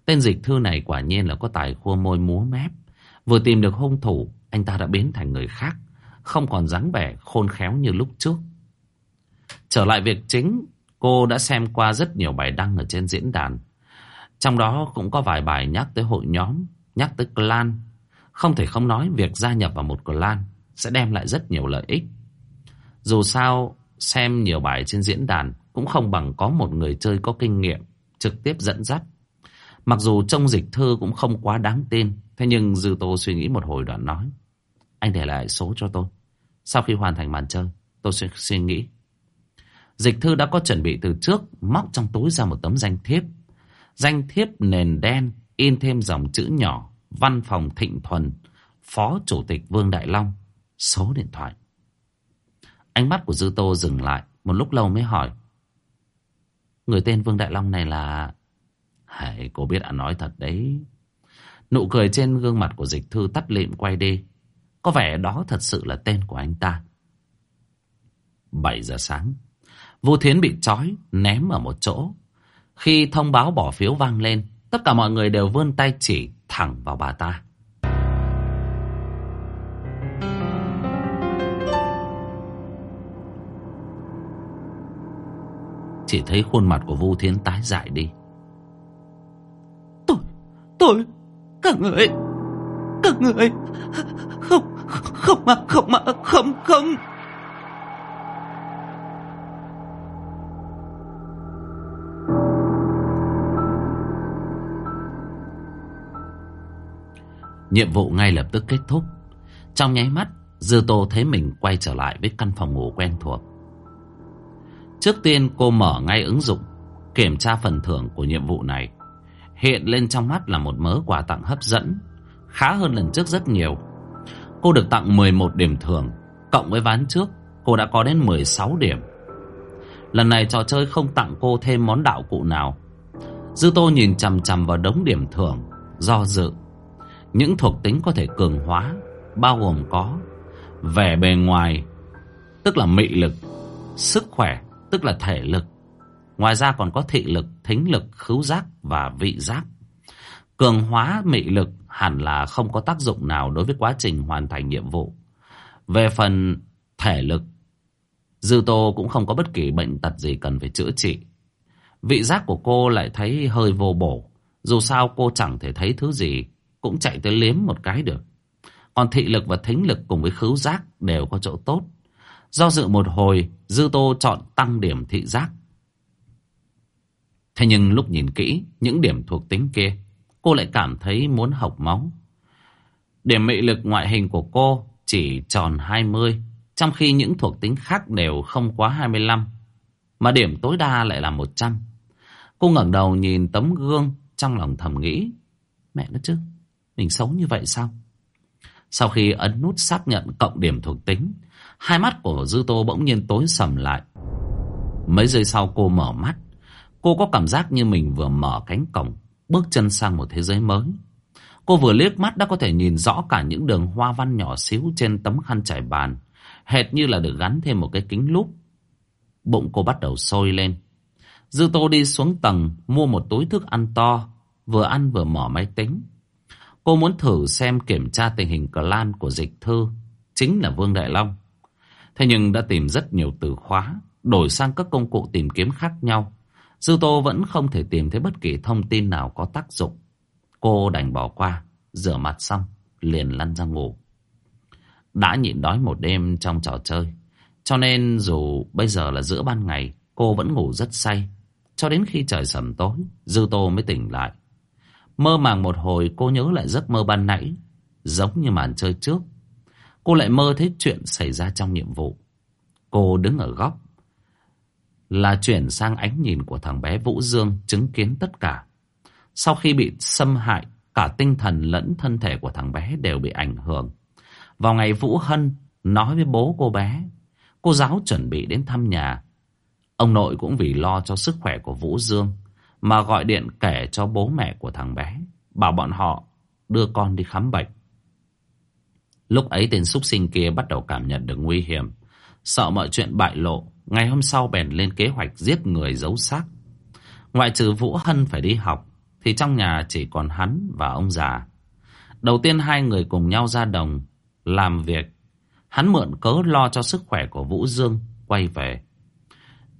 A: Tên dịch thư này quả nhiên là có tài khua môi múa mép. Vừa tìm được hung thủ, anh ta đã biến thành người khác. Không còn dáng vẻ khôn khéo như lúc trước. Trở lại việc chính, cô đã xem qua rất nhiều bài đăng ở trên diễn đàn. Trong đó cũng có vài bài nhắc tới hội nhóm, nhắc tới clan. Không thể không nói việc gia nhập vào một clan sẽ đem lại rất nhiều lợi ích. Dù sao, xem nhiều bài trên diễn đàn cũng không bằng có một người chơi có kinh nghiệm trực tiếp dẫn dắt. Mặc dù trông dịch thư cũng không quá đáng tin, thế nhưng Dư Tô suy nghĩ một hồi đoạn nói. Anh để lại số cho tôi. Sau khi hoàn thành màn chơi, tôi sẽ suy nghĩ. Dịch thư đã có chuẩn bị từ trước, móc trong túi ra một tấm danh thiếp. Danh thiếp nền đen, in thêm dòng chữ nhỏ, văn phòng Thịnh Thuần, Phó Chủ tịch Vương Đại Long, số điện thoại. Ánh mắt của Dư Tô dừng lại, một lúc lâu mới hỏi. Người tên Vương Đại Long này là... Hãy cô biết anh nói thật đấy. Nụ cười trên gương mặt của dịch thư tắt lịm quay đi. Có vẻ đó thật sự là tên của anh ta. 7 giờ sáng. Vô Thiến bị trói, ném ở một chỗ. Khi thông báo bỏ phiếu vang lên, tất cả mọi người đều vươn tay chỉ thẳng vào bà ta. Chỉ thấy khuôn mặt của Vu Thiến tái dại đi. Tôi, tôi, các người, các người. Không, không mà, không mà, không, không. Nhiệm vụ ngay lập tức kết thúc. Trong nháy mắt, Dư Tô thấy mình quay trở lại với căn phòng ngủ quen thuộc. Trước tiên, cô mở ngay ứng dụng Kiểm tra phần thưởng của nhiệm vụ này. Hiện lên trong mắt là một mớ quà tặng hấp dẫn, Khá hơn lần trước rất nhiều. Cô được tặng 11 điểm thưởng, Cộng với ván trước, Cô đã có đến 16 điểm. Lần này trò chơi không tặng cô thêm món đạo cụ nào. Dư Tô nhìn chằm chằm vào đống điểm thưởng, Do dự. Những thuộc tính có thể cường hóa Bao gồm có Vẻ bề ngoài Tức là mị lực Sức khỏe tức là thể lực. Ngoài ra còn có thị lực, thính lực, khứu giác và vị giác. Cường hóa mị lực hẳn là không có tác dụng nào đối với quá trình hoàn thành nhiệm vụ. Về phần thể lực, Dư Tô cũng không có bất kỳ bệnh tật gì cần phải chữa trị. Vị giác của cô lại thấy hơi vô bổ. Dù sao cô chẳng thể thấy thứ gì, cũng chạy tới liếm một cái được. Còn thị lực và thính lực cùng với khứu giác đều có chỗ tốt. Do dự một hồi, Dư Tô chọn tăng điểm thị giác. Thế nhưng lúc nhìn kỹ những điểm thuộc tính kia, cô lại cảm thấy muốn học máu. Điểm mị lực ngoại hình của cô chỉ tròn 20, trong khi những thuộc tính khác đều không quá 25, mà điểm tối đa lại là 100. Cô ngẩng đầu nhìn tấm gương trong lòng thầm nghĩ, mẹ nó chứ, mình sống như vậy sao? Sau khi ấn nút xác nhận cộng điểm thuộc tính, Hai mắt của Dư Tô bỗng nhiên tối sầm lại. Mấy giây sau cô mở mắt. Cô có cảm giác như mình vừa mở cánh cổng, bước chân sang một thế giới mới. Cô vừa liếc mắt đã có thể nhìn rõ cả những đường hoa văn nhỏ xíu trên tấm khăn trải bàn. Hệt như là được gắn thêm một cái kính lúp. Bụng cô bắt đầu sôi lên. Dư Tô đi xuống tầng, mua một túi thức ăn to, vừa ăn vừa mở máy tính. Cô muốn thử xem kiểm tra tình hình clan của dịch thư, chính là Vương Đại Long. Thế nhưng đã tìm rất nhiều từ khóa, đổi sang các công cụ tìm kiếm khác nhau. Dư Tô vẫn không thể tìm thấy bất kỳ thông tin nào có tác dụng. Cô đành bỏ qua, rửa mặt xong, liền lăn ra ngủ. Đã nhịn đói một đêm trong trò chơi. Cho nên dù bây giờ là giữa ban ngày, cô vẫn ngủ rất say. Cho đến khi trời sầm tối, Dư Tô mới tỉnh lại. Mơ màng một hồi cô nhớ lại giấc mơ ban nãy, giống như màn chơi trước. Cô lại mơ thấy chuyện xảy ra trong nhiệm vụ. Cô đứng ở góc. là chuyển sang ánh nhìn của thằng bé Vũ Dương chứng kiến tất cả. Sau khi bị xâm hại, cả tinh thần lẫn thân thể của thằng bé đều bị ảnh hưởng. Vào ngày Vũ Hân nói với bố cô bé, cô giáo chuẩn bị đến thăm nhà. Ông nội cũng vì lo cho sức khỏe của Vũ Dương mà gọi điện kể cho bố mẹ của thằng bé, bảo bọn họ đưa con đi khám bệnh. Lúc ấy tên súc sinh kia bắt đầu cảm nhận được nguy hiểm, sợ mọi chuyện bại lộ, ngày hôm sau bèn lên kế hoạch giết người giấu xác. Ngoại trừ Vũ Hân phải đi học, thì trong nhà chỉ còn hắn và ông già. Đầu tiên hai người cùng nhau ra đồng, làm việc. Hắn mượn cớ lo cho sức khỏe của Vũ Dương, quay về.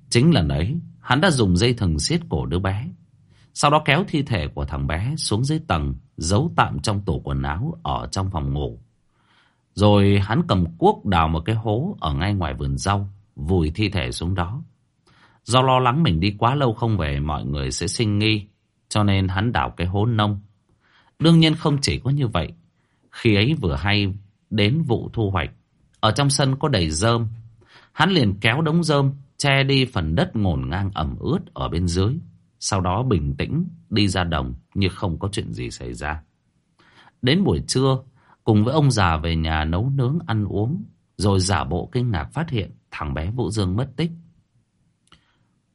A: Chính lần ấy, hắn đã dùng dây thừng siết cổ đứa bé. Sau đó kéo thi thể của thằng bé xuống dưới tầng, giấu tạm trong tủ quần áo ở trong phòng ngủ. Rồi hắn cầm cuốc đào một cái hố ở ngay ngoài vườn rau, vùi thi thể xuống đó. Do lo lắng mình đi quá lâu không về mọi người sẽ sinh nghi, cho nên hắn đào cái hố nông. Đương nhiên không chỉ có như vậy, khi ấy vừa hay đến vụ thu hoạch, ở trong sân có đầy rơm, hắn liền kéo đống rơm che đi phần đất ngổn ngang ẩm ướt ở bên dưới. Sau đó bình tĩnh đi ra đồng như không có chuyện gì xảy ra. Đến buổi trưa, cùng với ông già về nhà nấu nướng ăn uống, rồi giả bộ kinh ngạc phát hiện thằng bé Vũ Dương mất tích.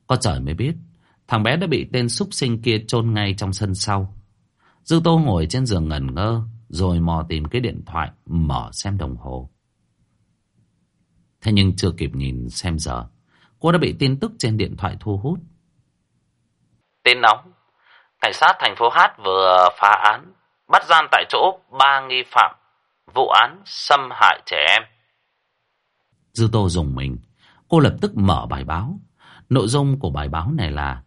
A: Có trời mới biết, thằng bé đã bị tên súc sinh kia chôn ngay trong sân sau. Dư Tô ngồi trên giường ngẩn ngơ, rồi mò tìm cái điện thoại, mở xem đồng hồ. Thế nhưng chưa kịp nhìn xem giờ, cô đã bị tin tức trên điện thoại thu hút.
B: Tin nóng, cảnh sát thành phố Hát vừa phá án, bắt giam tại chỗ ba nghi phạm vụ án xâm hại trẻ em.
A: Dư Tô dùng mình, cô lập tức mở bài báo. Nội dung của bài báo này là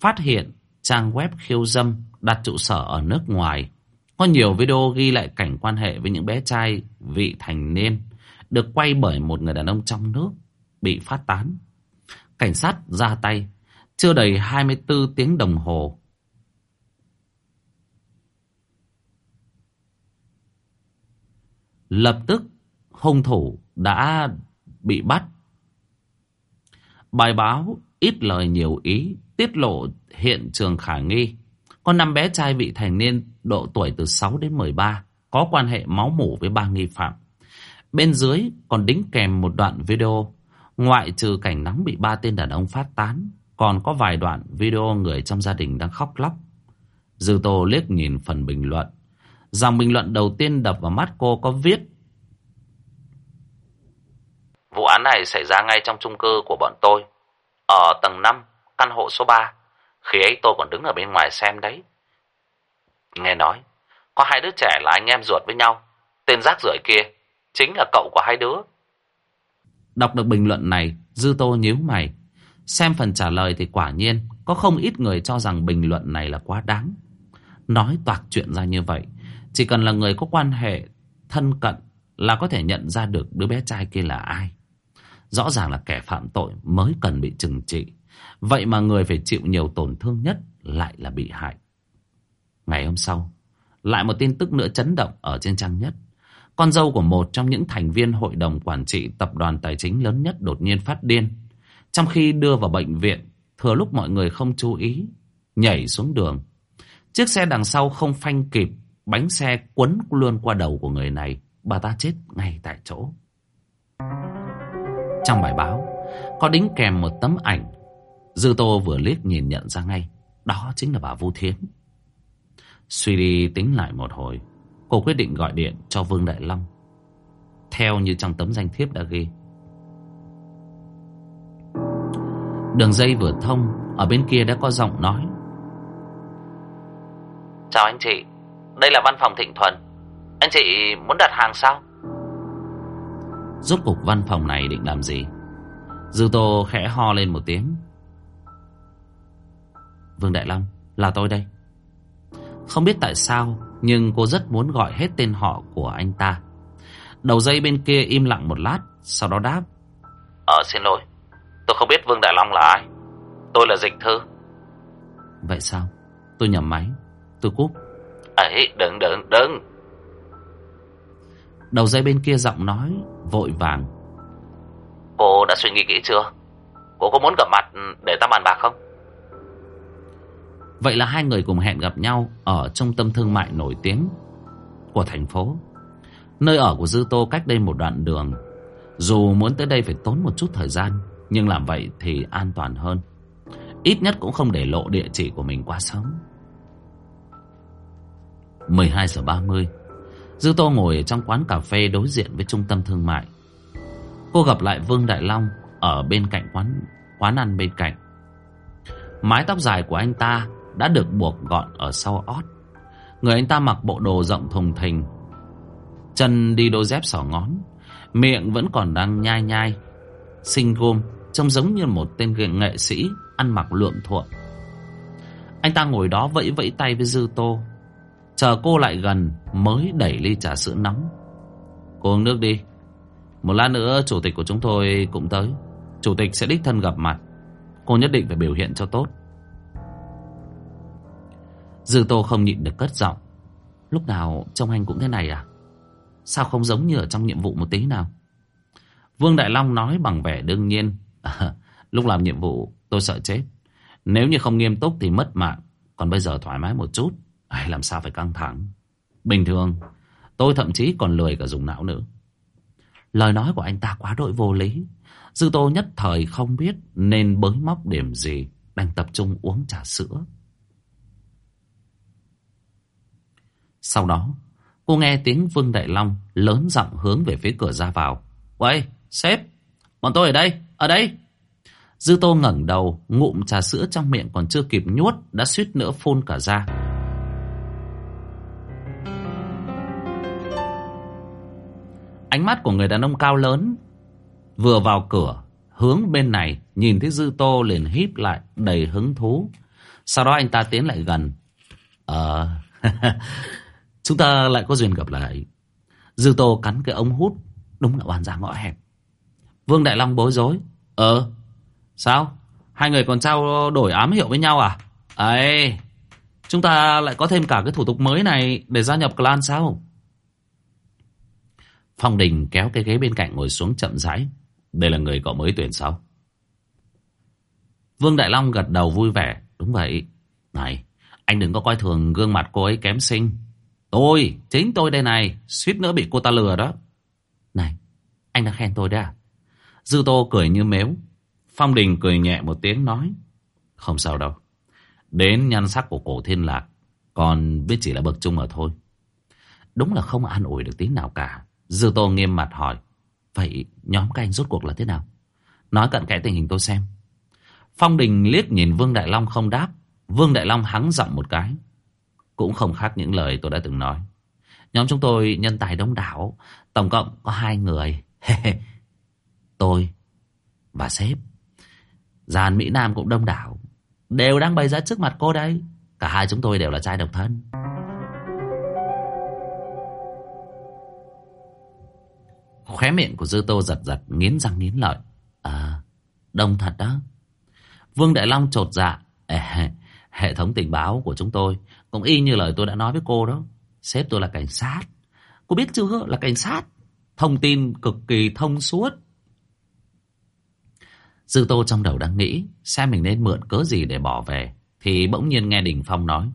A: phát hiện trang web khiêu dâm đặt trụ sở ở nước ngoài. Có nhiều video ghi lại cảnh quan hệ với những bé trai vị thành niên được quay bởi một người đàn ông trong nước bị phát tán. Cảnh sát ra tay chưa đầy 24 tiếng đồng hồ. Lập tức, hung thủ đã bị bắt. Bài báo ít lời nhiều ý, tiết lộ hiện trường khả nghi. Có năm bé trai vị thành niên độ tuổi từ 6 đến 13 có quan hệ máu mủ với ba nghi phạm. Bên dưới còn đính kèm một đoạn video ngoại trừ cảnh nắng bị ba tên đàn ông phát tán còn có vài đoạn video người trong gia đình đang khóc lóc. Dư Tô liếc nhìn phần bình luận. Dòng bình luận đầu tiên đập vào mắt cô có viết
B: Vụ án này xảy ra ngay trong chung cư của bọn tôi. Ở tầng 5, căn hộ số 3. Khi ấy tôi còn đứng ở bên ngoài xem đấy. Nghe nói, có hai đứa trẻ là anh em ruột với nhau. Tên rác rưởi kia, chính là cậu của hai đứa.
A: Đọc được bình luận này, Dư Tô nhíu mày. Xem phần trả lời thì quả nhiên có không ít người cho rằng bình luận này là quá đáng. Nói toạc chuyện ra như vậy, chỉ cần là người có quan hệ thân cận là có thể nhận ra được đứa bé trai kia là ai. Rõ ràng là kẻ phạm tội mới cần bị trừng trị. Vậy mà người phải chịu nhiều tổn thương nhất lại là bị hại. Ngày hôm sau, lại một tin tức nữa chấn động ở trên trang nhất. Con dâu của một trong những thành viên hội đồng quản trị tập đoàn tài chính lớn nhất đột nhiên phát điên. Trong khi đưa vào bệnh viện, thừa lúc mọi người không chú ý, nhảy xuống đường. Chiếc xe đằng sau không phanh kịp, bánh xe quấn luôn qua đầu của người này. Bà ta chết ngay tại chỗ. Trong bài báo, có đính kèm một tấm ảnh. Dư Tô vừa liếc nhìn nhận ra ngay, đó chính là bà Vu Thiến. Suy đi tính lại một hồi, cô quyết định gọi điện cho Vương Đại Long. Theo như trong tấm danh thiếp đã ghi. Đường dây vừa thông, ở bên kia đã có giọng nói.
B: Chào anh chị, đây là văn phòng Thịnh Thuần. Anh chị muốn đặt hàng sao?
A: Rốt cục văn phòng này định làm gì? Dư Tô khẽ ho lên một tiếng. Vương Đại Long, là tôi đây. Không biết tại sao, nhưng cô rất muốn gọi hết tên họ của anh ta. Đầu dây bên kia im lặng một lát, sau đó đáp.
B: Ờ, xin lỗi. Tôi không biết Vương Đại Long là ai. Tôi là Dịch Thư.
A: Vậy sao? Tôi nhầm máy. Tôi cúp.
B: Ấy, đừng, đừng, đừng.
A: Đầu dây bên kia giọng nói, vội vàng.
B: Cô đã suy nghĩ kỹ chưa? Cô có muốn gặp mặt để ta bàn bạc không?
A: Vậy là hai người cùng hẹn gặp nhau ở trung tâm thương mại nổi tiếng của thành phố. Nơi ở của Dư Tô cách đây một đoạn đường. Dù muốn tới đây phải tốn một chút thời gian, nhưng làm vậy thì an toàn hơn. Ít nhất cũng không để lộ địa chỉ của mình quá sớm. 12 giờ 30 Dư Tô ngồi trong quán cà phê đối diện với trung tâm thương mại. Cô gặp lại Vương Đại Long ở bên cạnh quán quán ăn bên cạnh. Mái tóc dài của anh ta đã được buộc gọn ở sau ót. Người anh ta mặc bộ đồ rộng thùng thình. Chân đi đôi dép sỏ ngón. Miệng vẫn còn đang nhai nhai. xinh gôm, trông giống như một tên nghệ sĩ ăn mặc lượm thuộm. Anh ta ngồi đó vẫy vẫy tay với Dư Tô. Chờ cô lại gần mới đẩy ly trà sữa nóng. Cô uống nước đi. Một lát nữa chủ tịch của chúng tôi cũng tới. Chủ tịch sẽ đích thân gặp mặt. Cô nhất định phải biểu hiện cho tốt. Dư Tô không nhịn được cất giọng. Lúc nào trông anh cũng thế này à? Sao không giống như ở trong nhiệm vụ một tí nào? Vương Đại Long nói bằng vẻ đương nhiên. À, lúc làm nhiệm vụ tôi sợ chết. Nếu như không nghiêm túc thì mất mạng. Còn bây giờ thoải mái một chút. Ai làm sao phải căng thẳng. Bình thường tôi thậm chí còn lười cả dùng não nữa. Lời nói của anh ta quá đội vô lý. Dư Tô nhất thời không biết nên bới móc điểm gì. Đang tập trung uống trà sữa. Sau đó, cô nghe tiếng Vương Đại Long lớn giọng hướng về phía cửa ra vào. 喂, sếp, bọn tôi ở đây, ở đây. Dư Tô ngẩng đầu, ngụm trà sữa trong miệng còn chưa kịp nhuốt, đã suýt nữa phun cả ra. Ánh mắt của người đàn ông cao lớn vừa vào cửa, hướng bên này, nhìn thấy Dư Tô liền híp lại, đầy hứng thú. Sau đó anh ta tiến lại gần. Ờ, Chúng ta lại có duyên gặp lại. Dư Tô cắn cái ống hút. Đúng là oan ra ngõ hẹp. Vương Đại Long bối rối. Ờ, sao? Hai người còn trao đổi ám hiệu với nhau à? ấy chúng ta lại có thêm cả cái thủ tục mới này để gia nhập clan sao? Phong Đình kéo cái ghế bên cạnh ngồi xuống chậm rãi. Đây là người cậu mới tuyển sao? Vương Đại Long gật đầu vui vẻ. Đúng vậy. Này, anh đừng có coi thường gương mặt cô ấy kém xinh. Tôi, chính tôi đây này, suýt nữa bị cô ta lừa đó. Này, anh đã khen tôi đấy à? Dư Tô cười như mếu. Phong Đình cười nhẹ một tiếng nói. Không sao đâu. Đến nhan sắc của cổ thiên lạc, còn biết chỉ là bậc trung mà thôi. Đúng là không an ủi được tí nào cả. Dư Tô nghiêm mặt hỏi. Vậy nhóm các anh rốt cuộc là thế nào? Nói cận kẽ tình hình tôi xem. Phong Đình liếc nhìn Vương Đại Long không đáp. Vương Đại Long hắng giọng một cái. Cũng không khác những lời tôi đã từng nói. Nhóm chúng tôi nhân tài đông đảo, tổng cộng có hai người. tôi và sếp. Giàn Mỹ Nam cũng đông đảo, đều đang bày ra trước mặt cô đây. Cả hai chúng tôi đều là trai độc thân. Khóe miệng của Dư Tô giật giật, nghiến răng nghiến lợi. À, đông thật đó. Vương Đại Long trột dạ. Hệ thống tình báo của chúng tôi cũng y như lời tôi đã nói với cô đó. Sếp tôi là cảnh sát. Cô biết chưa? Là cảnh sát. Thông tin cực kỳ thông suốt. Dư Tô trong đầu đang nghĩ xem mình nên mượn cớ gì để bỏ về. Thì bỗng nhiên nghe Đình Phong nói.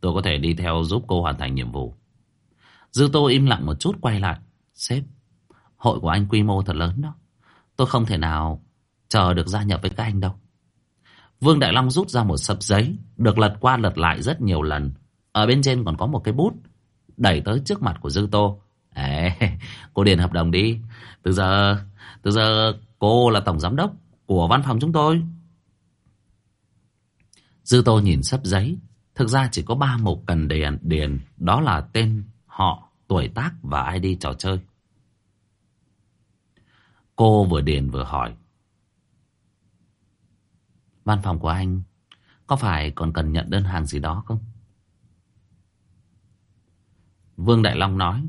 A: Tôi có thể đi theo giúp cô hoàn thành nhiệm vụ. Dư Tô im lặng một chút quay lại. Sếp, hội của anh quy mô thật lớn đó. Tôi không thể nào chờ được gia nhập với các anh đâu. Vương Đại Long rút ra một sập giấy, được lật qua lật lại rất nhiều lần. Ở bên trên còn có một cái bút, đẩy tới trước mặt của Dư Tô. Ê, cô điền hợp đồng đi. Từ giờ, từ giờ cô là tổng giám đốc của văn phòng chúng tôi. Dư Tô nhìn sấp giấy. Thực ra chỉ có ba mục cần điền, điền. Đó là tên, họ, tuổi tác và ID trò chơi. Cô vừa điền vừa hỏi. Văn phòng của anh có phải còn cần nhận đơn hàng gì đó không? Vương Đại Long nói,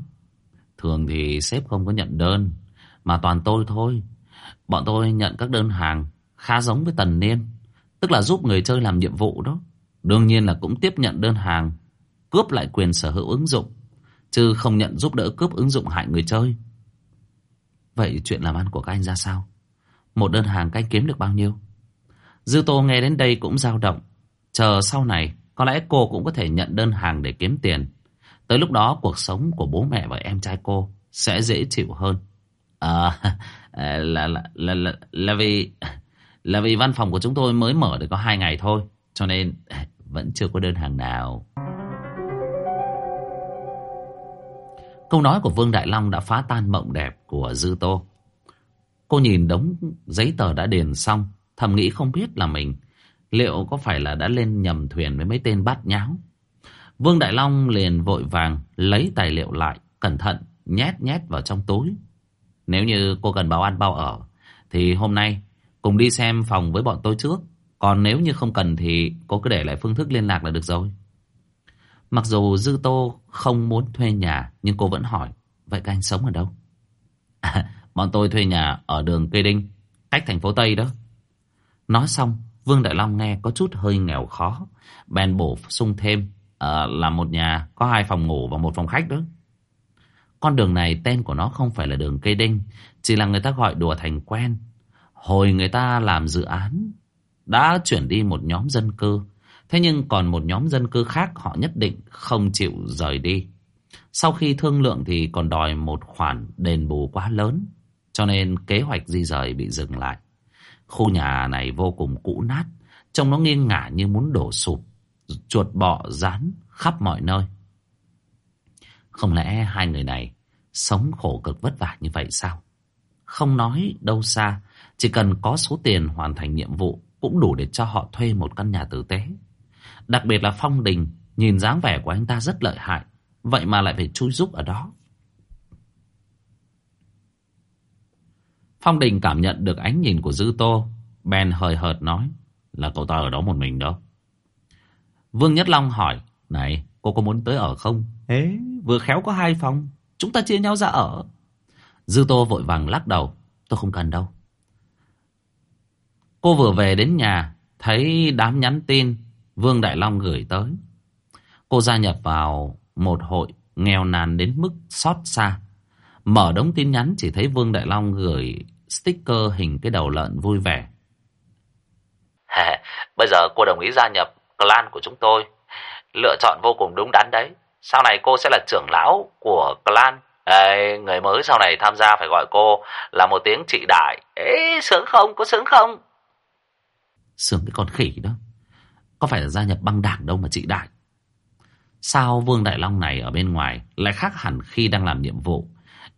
A: Thường thì sếp không có nhận đơn, Mà toàn tôi thôi Bọn tôi nhận các đơn hàng Khá giống với Tần Niên, Tức là giúp người chơi làm nhiệm vụ đó Đương nhiên là cũng tiếp nhận đơn hàng, Cướp lại quyền sở hữu ứng dụng, Chứ không nhận giúp đỡ cướp ứng dụng hại người chơi Vậy chuyện làm ăn của các anh ra sao? Một đơn hàng anh kiếm được bao nhiêu? Dư Tô nghe đến đây cũng dao động. Chờ sau này, có lẽ cô cũng có thể nhận đơn hàng để kiếm tiền. Tới lúc đó cuộc sống của bố mẹ và em trai cô sẽ dễ chịu hơn. À, à là, là, là, là, là vì là vì văn phòng của chúng tôi mới mở được có hai ngày thôi. Cho nên vẫn chưa có đơn hàng nào. Câu nói của Vương Đại Long đã phá tan mộng đẹp của Dư Tô. Cô nhìn đống giấy tờ đã điền xong, thầm nghĩ không biết là mình liệu có phải là đã lên nhầm thuyền với mấy tên bát nháo. Vương Đại Long liền vội vàng lấy tài liệu lại, cẩn thận nhét nhét vào trong túi. Nếu như cô cần bao ăn bao ở, thì hôm nay cùng đi xem phòng với bọn tôi trước. Còn nếu như không cần thì cô cứ để lại phương thức liên lạc là được rồi. Mặc dù Dư Tô không muốn thuê nhà, nhưng cô vẫn hỏi, vậy các anh sống ở đâu? À, bọn tôi thuê nhà ở đường Cây Đinh, cách thành phố Tây đó. Nói xong, Vương Đại Long nghe có chút hơi nghèo khó. Bèn bổ sung thêm à, là một nhà có hai phòng ngủ và một phòng khách đó. Con đường này tên của nó không phải là đường Cây Đinh, chỉ là người ta gọi đùa thành quen. Hồi người ta làm dự án, đã chuyển đi một nhóm dân cư Thế nhưng còn một nhóm dân cư khác họ nhất định không chịu rời đi. Sau khi thương lượng thì còn đòi một khoản đền bù quá lớn. Cho nên kế hoạch di rời bị dừng lại. Khu nhà này vô cùng cũ nát. Trông nó nghiêng ngả như muốn đổ sụp. Chuột bọ rán khắp mọi nơi. Không lẽ hai người này sống khổ cực vất vả như vậy sao? Không nói đâu xa. Chỉ cần có số tiền hoàn thành nhiệm vụ cũng đủ để cho họ thuê một căn nhà tử tế. Đặc biệt là Phong Đình, Nhìn dáng vẻ của anh ta rất lợi hại, Vậy mà lại phải chui rúc ở đó Phong Đình cảm nhận được ánh nhìn của Dư Tô. Bèn hời hợt nói Là cậu ta ở đó một mình đâu? Vương Nhất Long hỏi Này cô có muốn tới ở không? Ê vừa khéo có hai phòng Chúng ta chia nhau ra ở. Dư Tô vội vàng lắc đầu Tôi không cần đâu. Cô vừa về đến nhà Thấy đám nhắn tin Vương Đại Long gửi tới. Cô gia nhập vào một hội nghèo nàn đến mức xót xa. Mở đống tin nhắn chỉ thấy Vương Đại Long gửi sticker hình cái đầu lợn vui vẻ.
B: Bây giờ cô đồng ý gia nhập clan của chúng tôi. Lựa chọn vô cùng đúng đắn đấy. Sau này cô sẽ là trưởng lão của clan. Ê, người mới sau này tham gia phải gọi cô là một tiếng chị đại. Ê, sướng không? Có sướng không?
A: Sướng cái con khỉ đó. Có phải là gia nhập băng đảng đâu mà chị Đại Sao Vương Đại Long này ở bên ngoài Lại khác hẳn khi đang làm nhiệm vụ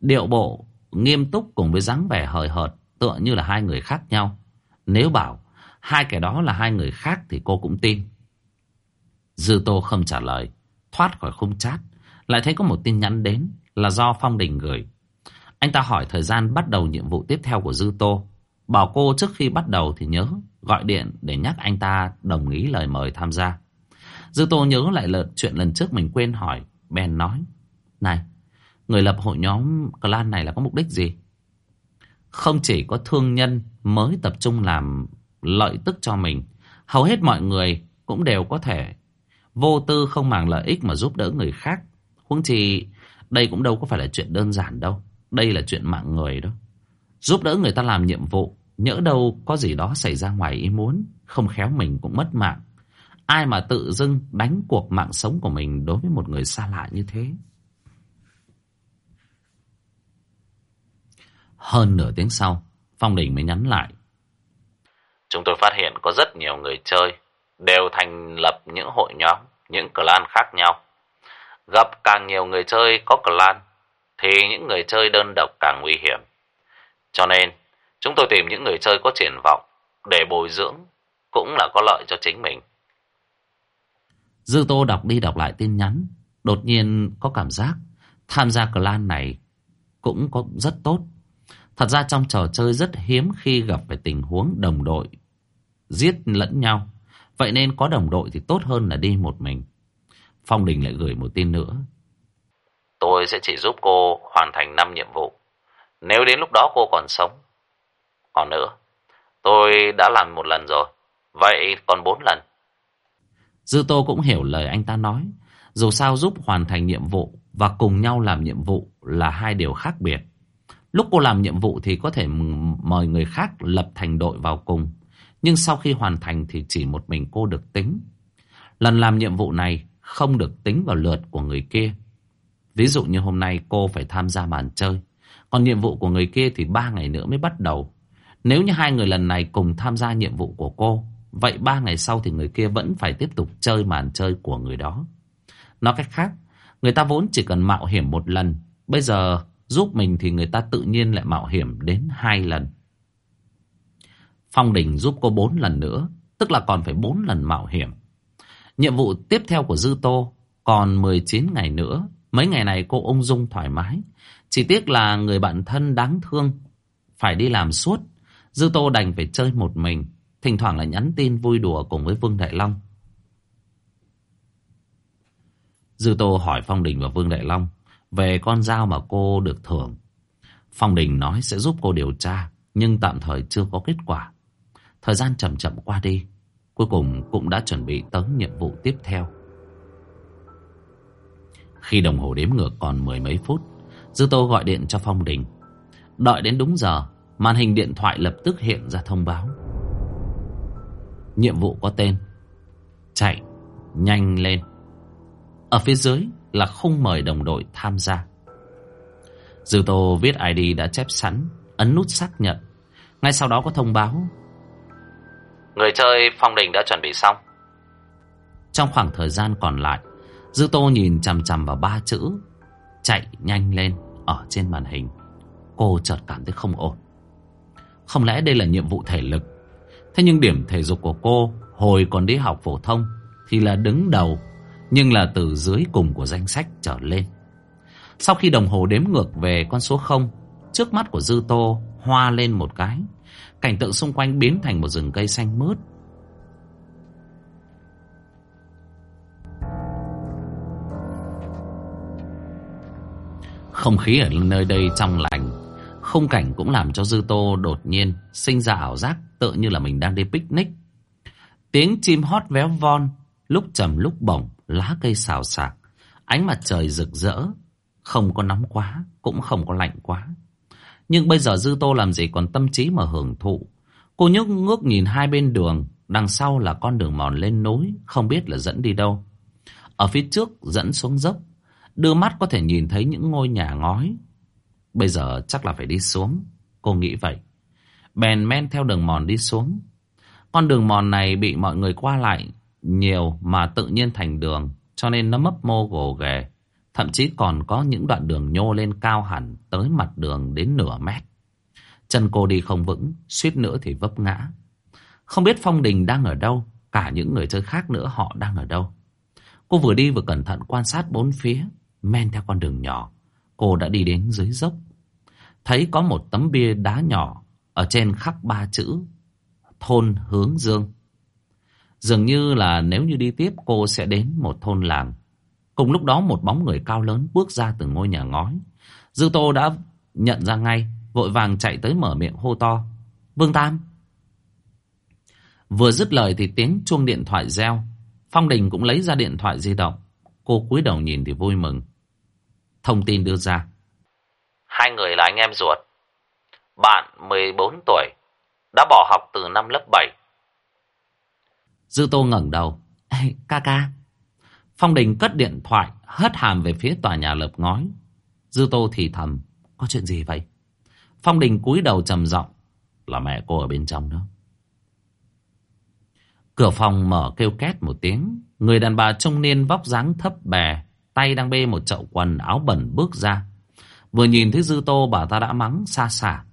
A: Điệu bộ nghiêm túc cùng với dáng vẻ hời hợt Tựa như là hai người khác nhau Nếu bảo Hai kẻ đó là hai người khác thì cô cũng tin Dư Tô không trả lời Thoát khỏi khung chat Lại thấy có một tin nhắn đến Là do Phong Đình gửi Anh ta hỏi thời gian bắt đầu nhiệm vụ tiếp theo của Dư Tô Bảo cô trước khi bắt đầu thì nhớ gọi điện để nhắc anh ta đồng ý lời mời tham gia. Dư Tô nhớ lại lợt chuyện lần trước mình quên hỏi, bèn nói. Này, người lập hội nhóm clan này là có mục đích gì? Không chỉ có thương nhân mới tập trung làm lợi tức cho mình, hầu hết mọi người cũng đều có thể vô tư không màng lợi ích mà giúp đỡ người khác. Huống chi đây cũng đâu có phải là chuyện đơn giản đâu. Đây là chuyện mạng người đó. Giúp đỡ người ta làm nhiệm vụ Nhỡ đâu có gì đó xảy ra ngoài ý muốn Không khéo mình cũng mất mạng Ai mà tự dưng đánh cuộc mạng sống của mình Đối với một người xa lạ như thế Hơn nửa tiếng sau Phong Đình mới nhắn lại
B: Chúng tôi phát hiện có rất nhiều người chơi Đều thành lập những hội nhóm Những clan khác nhau Gặp càng nhiều người chơi có clan Thì những người chơi đơn độc càng nguy hiểm Cho nên Chúng tôi tìm những người chơi có triển vọng để bồi dưỡng cũng là có lợi cho chính mình.
A: Dư Tô đọc đi đọc lại tin nhắn, đột nhiên có cảm giác tham gia clan này cũng có rất tốt. Thật ra trong trò chơi rất hiếm khi gặp phải tình huống đồng đội giết lẫn nhau. Vậy nên có đồng đội thì tốt hơn là đi một mình. Phong Đình lại gửi một tin nữa.
B: Tôi sẽ chỉ giúp cô hoàn thành 5 nhiệm vụ. Nếu đến lúc đó cô còn sống, còn nữa, tôi đã làm một lần rồi. Vậy còn bốn lần.
A: Dư Tô cũng hiểu lời anh ta nói. Dù sao giúp hoàn thành nhiệm vụ và cùng nhau làm nhiệm vụ là hai điều khác biệt. Lúc cô làm nhiệm vụ thì có thể mời người khác lập thành đội vào cùng. Nhưng sau khi hoàn thành thì chỉ một mình cô được tính. Lần làm nhiệm vụ này không được tính vào lượt của người kia. Ví dụ như hôm nay cô phải tham gia màn chơi. Còn nhiệm vụ của người kia thì ba ngày nữa mới bắt đầu. Nếu như hai người lần này cùng tham gia nhiệm vụ của cô, vậy ba ngày sau thì người kia vẫn phải tiếp tục chơi màn chơi của người đó. Nói cách khác, người ta vốn chỉ cần mạo hiểm một lần. Bây giờ giúp mình thì người ta tự nhiên lại mạo hiểm đến hai lần. Phong Đình giúp cô bốn lần nữa, tức là còn phải bốn lần mạo hiểm. Nhiệm vụ tiếp theo của Dư Tô còn 19 ngày nữa. Mấy ngày này cô ung dung thoải mái. Chỉ tiếc là người bạn thân đáng thương phải đi làm suốt. Dư Tô đành phải chơi một mình. Thỉnh thoảng lại nhắn tin vui đùa cùng với Vương Đại Long. Dư Tô hỏi Phong Đình và Vương Đại Long về con dao mà cô được thưởng. Phong Đình nói sẽ giúp cô điều tra, nhưng tạm thời chưa có kết quả. Thời gian chậm chậm qua đi, cuối cùng cũng đã chuẩn bị tới nhiệm vụ tiếp theo. Khi đồng hồ đếm ngược còn mười mấy phút, Dư Tô gọi điện cho Phong Đình. Đợi đến đúng giờ, màn hình điện thoại lập tức hiện ra thông báo. Nhiệm vụ có tên Chạy nhanh lên Ở phía dưới là không mời đồng đội tham gia. Dư Tô viết ID đã chép sẵn Ấn nút xác nhận. Ngay sau đó có thông báo.
B: Người chơi Phong Đình đã chuẩn bị xong.
A: Trong khoảng thời gian còn lại Dư Tô nhìn chằm chằm vào ba chữ Chạy nhanh lên Ở trên màn hình. Cô chợt cảm thấy không ổn. Không lẽ đây là nhiệm vụ thể lực? Thế nhưng điểm thể dục của cô Hồi còn đi học phổ thông Thì là đứng đầu nhưng là từ dưới cùng của danh sách trở lên. Sau khi đồng hồ đếm ngược về con số 0 Trước mắt của Dư Tô Hoa lên một cái. Cảnh tượng xung quanh biến thành một rừng cây xanh mướt. Không khí ở nơi đây trong lành. Khung cảnh cũng làm cho Dư Tô đột nhiên sinh ra ảo giác tự như là mình đang đi picnic. Tiếng chim hót véo von, lúc trầm lúc bổng, lá cây xào xạc, ánh mặt trời rực rỡ, không có nóng quá, cũng không có lạnh quá. Nhưng bây giờ Dư Tô làm gì còn tâm trí mà hưởng thụ. Cô nhúc ngước nhìn hai bên đường, đằng sau là con đường mòn lên núi, không biết là dẫn đi đâu. Ở phía trước dẫn xuống dốc, đưa mắt có thể nhìn thấy những ngôi nhà ngói. Bây giờ chắc là phải đi xuống, cô nghĩ vậy. Bèn men theo đường mòn đi xuống. Con đường mòn này bị mọi người qua lại nhiều mà tự nhiên thành đường, cho nên nó mấp mô gồ ghề. Thậm chí còn có những đoạn đường nhô lên cao hẳn tới mặt đường đến nửa mét. Chân cô đi không vững, suýt nữa thì vấp ngã. Không biết Phong Đình đang ở đâu, cả những người chơi khác nữa họ đang ở đâu. Cô vừa đi vừa cẩn thận quan sát bốn phía, men theo con đường nhỏ. Cô đã đi đến dưới dốc. Thấy có một tấm bia đá nhỏ ở trên khắc ba chữ Thôn Hướng Dương. Dường như là nếu như đi tiếp cô sẽ đến một thôn làng. Cùng lúc đó một bóng người cao lớn bước ra từ ngôi nhà ngói. Dư Tô đã nhận ra ngay, vội vàng chạy tới mở miệng hô to. Vương Tam! Vừa dứt lời thì tiếng chuông điện thoại reo. Phong Đình cũng lấy ra điện thoại di động. Cô cúi đầu nhìn thì vui mừng. Thông tin đưa ra.
B: Hai người là anh em ruột. Bạn 14 tuổi, đã bỏ học từ năm lớp 7.
A: Dư Tô ngẩng đầu. Ê, ca ca. Phong Đình cất điện thoại, hất hàm về phía tòa nhà lợp ngói. Dư Tô thì thầm. Có chuyện gì vậy? Phong Đình cúi đầu trầm giọng Là mẹ cô ở bên trong đó. Cửa phòng mở kêu két một tiếng. Người đàn bà trung niên vóc dáng thấp bè, tay đang bê một chậu quần áo bẩn bước ra. Vừa nhìn thấy Dư Tô bà ta đã mắng xa xả.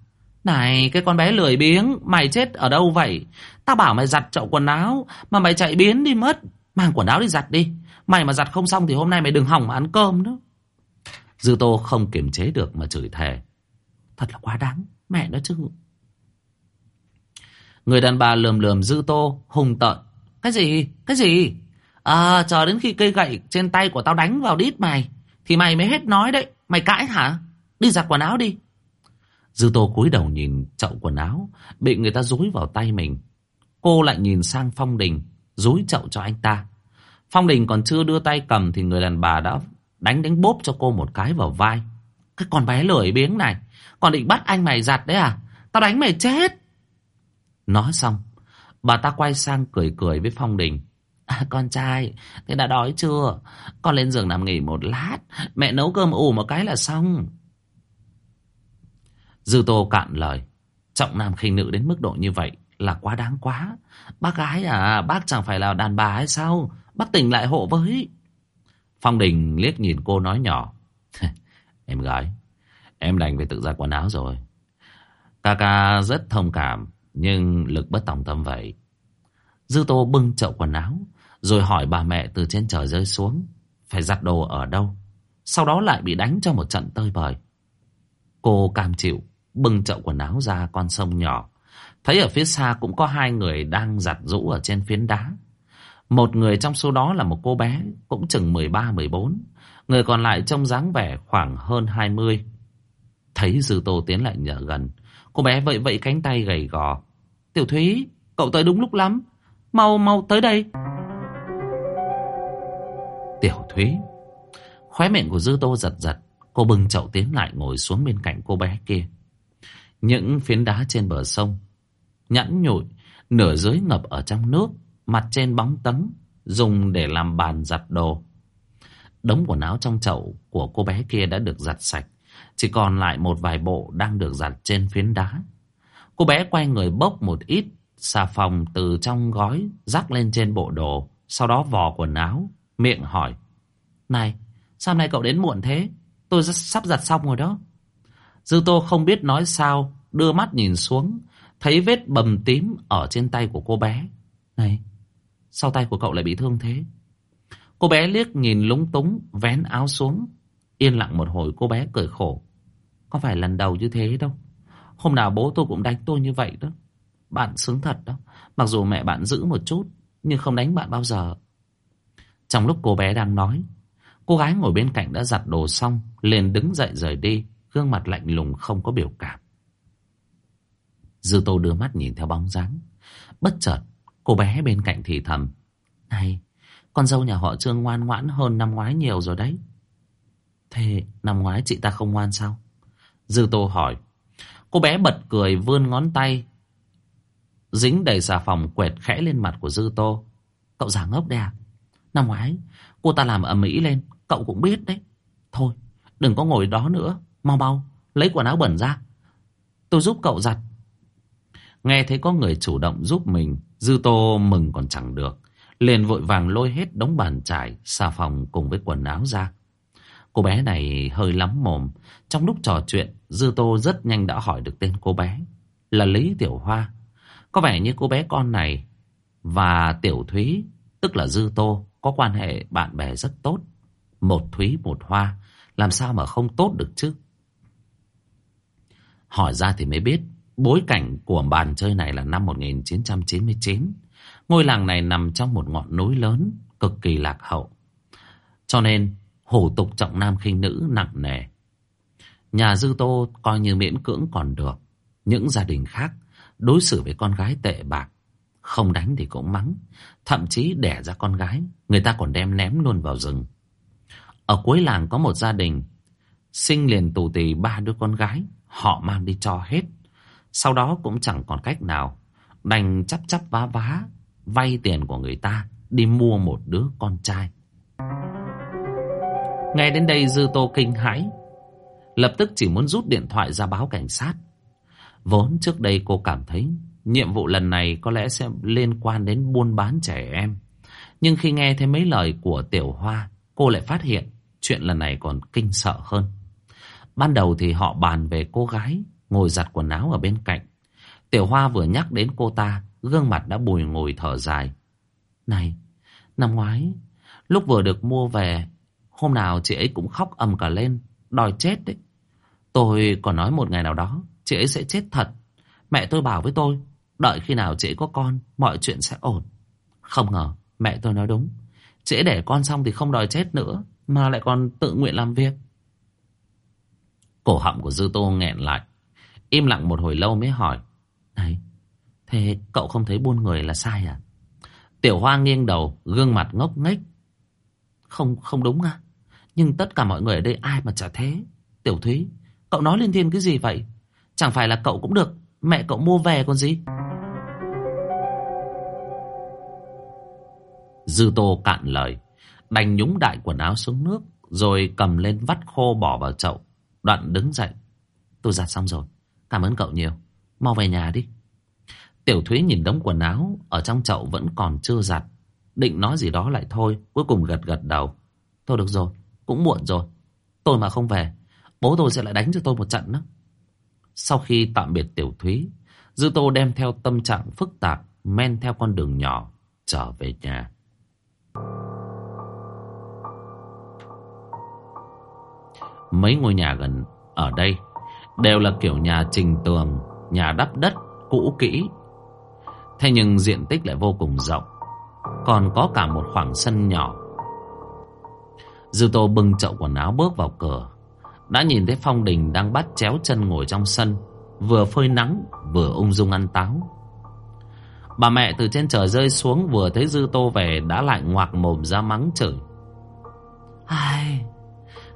A: Này, cái con bé lười biếng, Mày chết ở đâu vậy? Tao bảo mày giặt chậu quần áo, Mà mày chạy biến đi mất. Mang quần áo đi giặt đi. Mày mà giặt không xong thì hôm nay mày đừng hỏng mà ăn cơm nữa. Dư tô không kiềm chế được mà chửi thề. Thật là quá đáng, Mẹ nó chứ. Người đàn bà lườm lườm dư tô hùng tợn. Cái gì? Cái gì? À chờ đến khi cây gậy trên tay của tao đánh vào đít mày, Thì mày mới hết nói đấy. Mày cãi hả? Đi giặt quần áo đi. Dư Tô cúi đầu nhìn chậu quần áo, bị người ta dúi vào tay mình. Cô lại nhìn sang Phong Đình, dúi chậu cho anh ta. Phong Đình còn chưa đưa tay cầm thì người đàn bà đã đánh đánh bốp cho cô một cái vào vai. Cái con bé lười biếng này. Còn định bắt anh mày giặt đấy à? Tao đánh mày chết. Nói xong, bà ta quay sang cười cười với Phong Đình. À, con trai, thế đã đói chưa? Con lên giường nằm nghỉ một lát. Mẹ nấu cơm ủ một cái là xong. Dư Tô cạn lời. Trọng nam khinh nữ đến mức độ như vậy là quá đáng quá. Bác gái à, bác chẳng phải là đàn bà hay sao? Bác tỉnh lại hộ với. Phong Đình liếc nhìn cô nói nhỏ. em gái, em đành phải tự ra quần áo rồi. Ca ca rất thông cảm, nhưng lực bất tòng tâm vậy. Dư Tô bưng chậu quần áo, rồi hỏi bà mẹ từ trên trời rơi xuống. Phải giặt đồ ở đâu? Sau đó lại bị đánh cho một trận tơi bời. Cô cam chịu, bưng chậu quần áo ra con sông nhỏ. Thấy ở phía xa cũng có hai người đang giặt rũ ở trên phiến đá. Một người trong số đó là một cô bé, cũng chừng 13-14. Người còn lại trông dáng vẻ khoảng hơn 20. Thấy Dư Tô tiến lại nhờ gần. Cô bé vẫy vẫy cánh tay gầy gò. Tiểu Thúy, cậu tới đúng lúc lắm. Mau mau tới đây. Tiểu Thúy. Khóe miệng của Dư Tô giật giật. Cô bưng chậu tiến lại ngồi xuống bên cạnh cô bé kia. Những phiến đá trên bờ sông. Nhẵn nhụi, nửa dưới ngập ở trong nước. Mặt trên bóng tấm, dùng để làm bàn giặt đồ. Đống quần áo trong chậu của cô bé kia đã được giặt sạch. Chỉ còn lại một vài bộ đang được giặt trên phiến đá. Cô bé quay người bốc một ít xà phòng từ trong gói rắc lên trên bộ đồ. Sau đó vò quần áo, miệng hỏi. Này, sao nay cậu đến muộn thế? Tôi sắp giặt xong rồi đó. Dư Tô không biết nói sao, đưa mắt nhìn xuống, thấy vết bầm tím ở trên tay của cô bé. Này, sao tay của cậu lại bị thương thế? Cô bé liếc nhìn lúng túng, vén áo xuống. Yên lặng một hồi cô bé cười khổ. Có phải lần đầu như thế đâu. Hôm nào bố tôi cũng đánh tôi như vậy đó. Bạn xứng thật đó. Mặc dù mẹ bạn giữ một chút, nhưng không đánh bạn bao giờ. Trong lúc cô bé đang nói, cô gái ngồi bên cạnh đã giặt đồ xong, liền đứng dậy rời đi, gương mặt lạnh lùng không có biểu cảm. Dư Tô đưa mắt nhìn theo bóng dáng. Bất chợt, cô bé bên cạnh thì thầm. Này, con dâu nhà họ Trương ngoan ngoãn hơn năm ngoái nhiều rồi đấy. Thế năm ngoái chị ta không ngoan sao? Dư Tô hỏi. Cô bé bật cười vươn ngón tay. Dính đầy xà phòng quẹt khẽ lên mặt của Dư Tô. Cậu giả ngốc đấy à? Năm ngoái, cô ta làm ầm ĩ lên. Cậu cũng biết đấy. Thôi, đừng có ngồi đó nữa. Mau mau, lấy quần áo bẩn ra. Tôi giúp cậu giặt. Nghe thấy có người chủ động giúp mình, Dư Tô mừng còn chẳng được. Liền vội vàng lôi hết đống bàn trải xà phòng cùng với quần áo ra. Cô bé này hơi lắm mồm. Trong lúc trò chuyện, Dư Tô rất nhanh đã hỏi được tên cô bé. Là Lý Tiểu Hoa. Có vẻ như cô bé con này và Tiểu Thúy, tức là Dư Tô, có quan hệ bạn bè rất tốt. Một Thúy một Hoa, làm sao mà không tốt được chứ? Hỏi ra thì mới biết, bối cảnh của bàn chơi này là năm 1999. Ngôi làng này nằm trong một ngọn núi lớn, cực kỳ lạc hậu. Cho nên, hủ tục trọng nam khinh nữ nặng nề. Nhà Dư Tô coi như miễn cưỡng còn được. Những gia đình khác đối xử với con gái tệ bạc. Không đánh thì cũng mắng. Thậm chí đẻ ra con gái, người ta còn đem ném luôn vào rừng. Ở cuối làng có một gia đình, sinh liền tù tì ba đứa con gái, họ mang đi cho hết. Sau đó cũng chẳng còn cách nào, đành chắp chắp vá vá, vay tiền của người ta, đi mua một đứa con trai. Nghe đến đây Dư Tô kinh hãi, lập tức chỉ muốn rút điện thoại ra báo cảnh sát. Vốn trước đây cô cảm thấy nhiệm vụ lần này có lẽ sẽ liên quan đến buôn bán trẻ em. Nhưng khi nghe thấy mấy lời của Tiểu Hoa, cô lại phát hiện chuyện lần này còn kinh sợ hơn. Ban đầu thì họ bàn về cô gái ngồi giặt quần áo ở bên cạnh. Tiểu Hoa vừa nhắc đến cô ta, gương mặt đã bùi ngồi thở dài. Này, năm ngoái, lúc vừa được mua về, hôm nào chị ấy cũng khóc ầm cả lên, đòi chết đấy. Tôi còn nói một ngày nào đó, chị ấy sẽ chết thật. Mẹ tôi bảo với tôi, đợi khi nào chị ấy có con, mọi chuyện sẽ ổn. Không ngờ, mẹ tôi nói đúng. Chị ấy để con xong thì không đòi chết nữa, mà lại còn tự nguyện làm việc. Cổ họng của Dư Tô nghẹn lại. Im lặng một hồi lâu mới hỏi. Này, thế cậu không thấy buôn người là sai à? Tiểu Hoa nghiêng đầu, gương mặt ngốc nghếch. Không, không đúng à? Nhưng tất cả mọi người ở đây ai mà chả thế. Tiểu Thúy, cậu nói lên thiên cái gì vậy? Chẳng phải là cậu cũng được, mẹ cậu mua về còn gì? Dư Tô cạn lời, đành nhúng đại quần áo xuống nước, rồi cầm lên vắt khô bỏ vào chậu. Đoạn đứng dậy. Tôi giặt xong rồi, cảm ơn cậu nhiều. Mau về nhà đi. Tiểu Thúy nhìn đống quần áo ở trong chậu vẫn còn chưa giặt. Định nói gì đó lại thôi, cuối cùng gật gật đầu. Thôi được rồi, cũng muộn rồi. Tôi mà không về, bố tôi sẽ lại đánh cho tôi một trận đó. Sau khi tạm biệt Tiểu Thúy, Dư Tô đem theo tâm trạng phức tạp, men theo con đường nhỏ, trở về nhà. Mấy ngôi nhà gần ở đây đều là kiểu nhà trình tường, nhà đắp đất, cũ kỹ. Thế nhưng diện tích lại vô cùng rộng, còn có cả một khoảng sân nhỏ. Dư Tô bưng chậu quần áo bước vào cửa, đã nhìn thấy Phong Đình đang bắt chéo chân ngồi trong sân, vừa phơi nắng, vừa ung dung ăn táo. Bà mẹ từ trên trời rơi xuống vừa thấy Dư Tô về đã lại ngoạc mồm ra mắng chửi. Ai...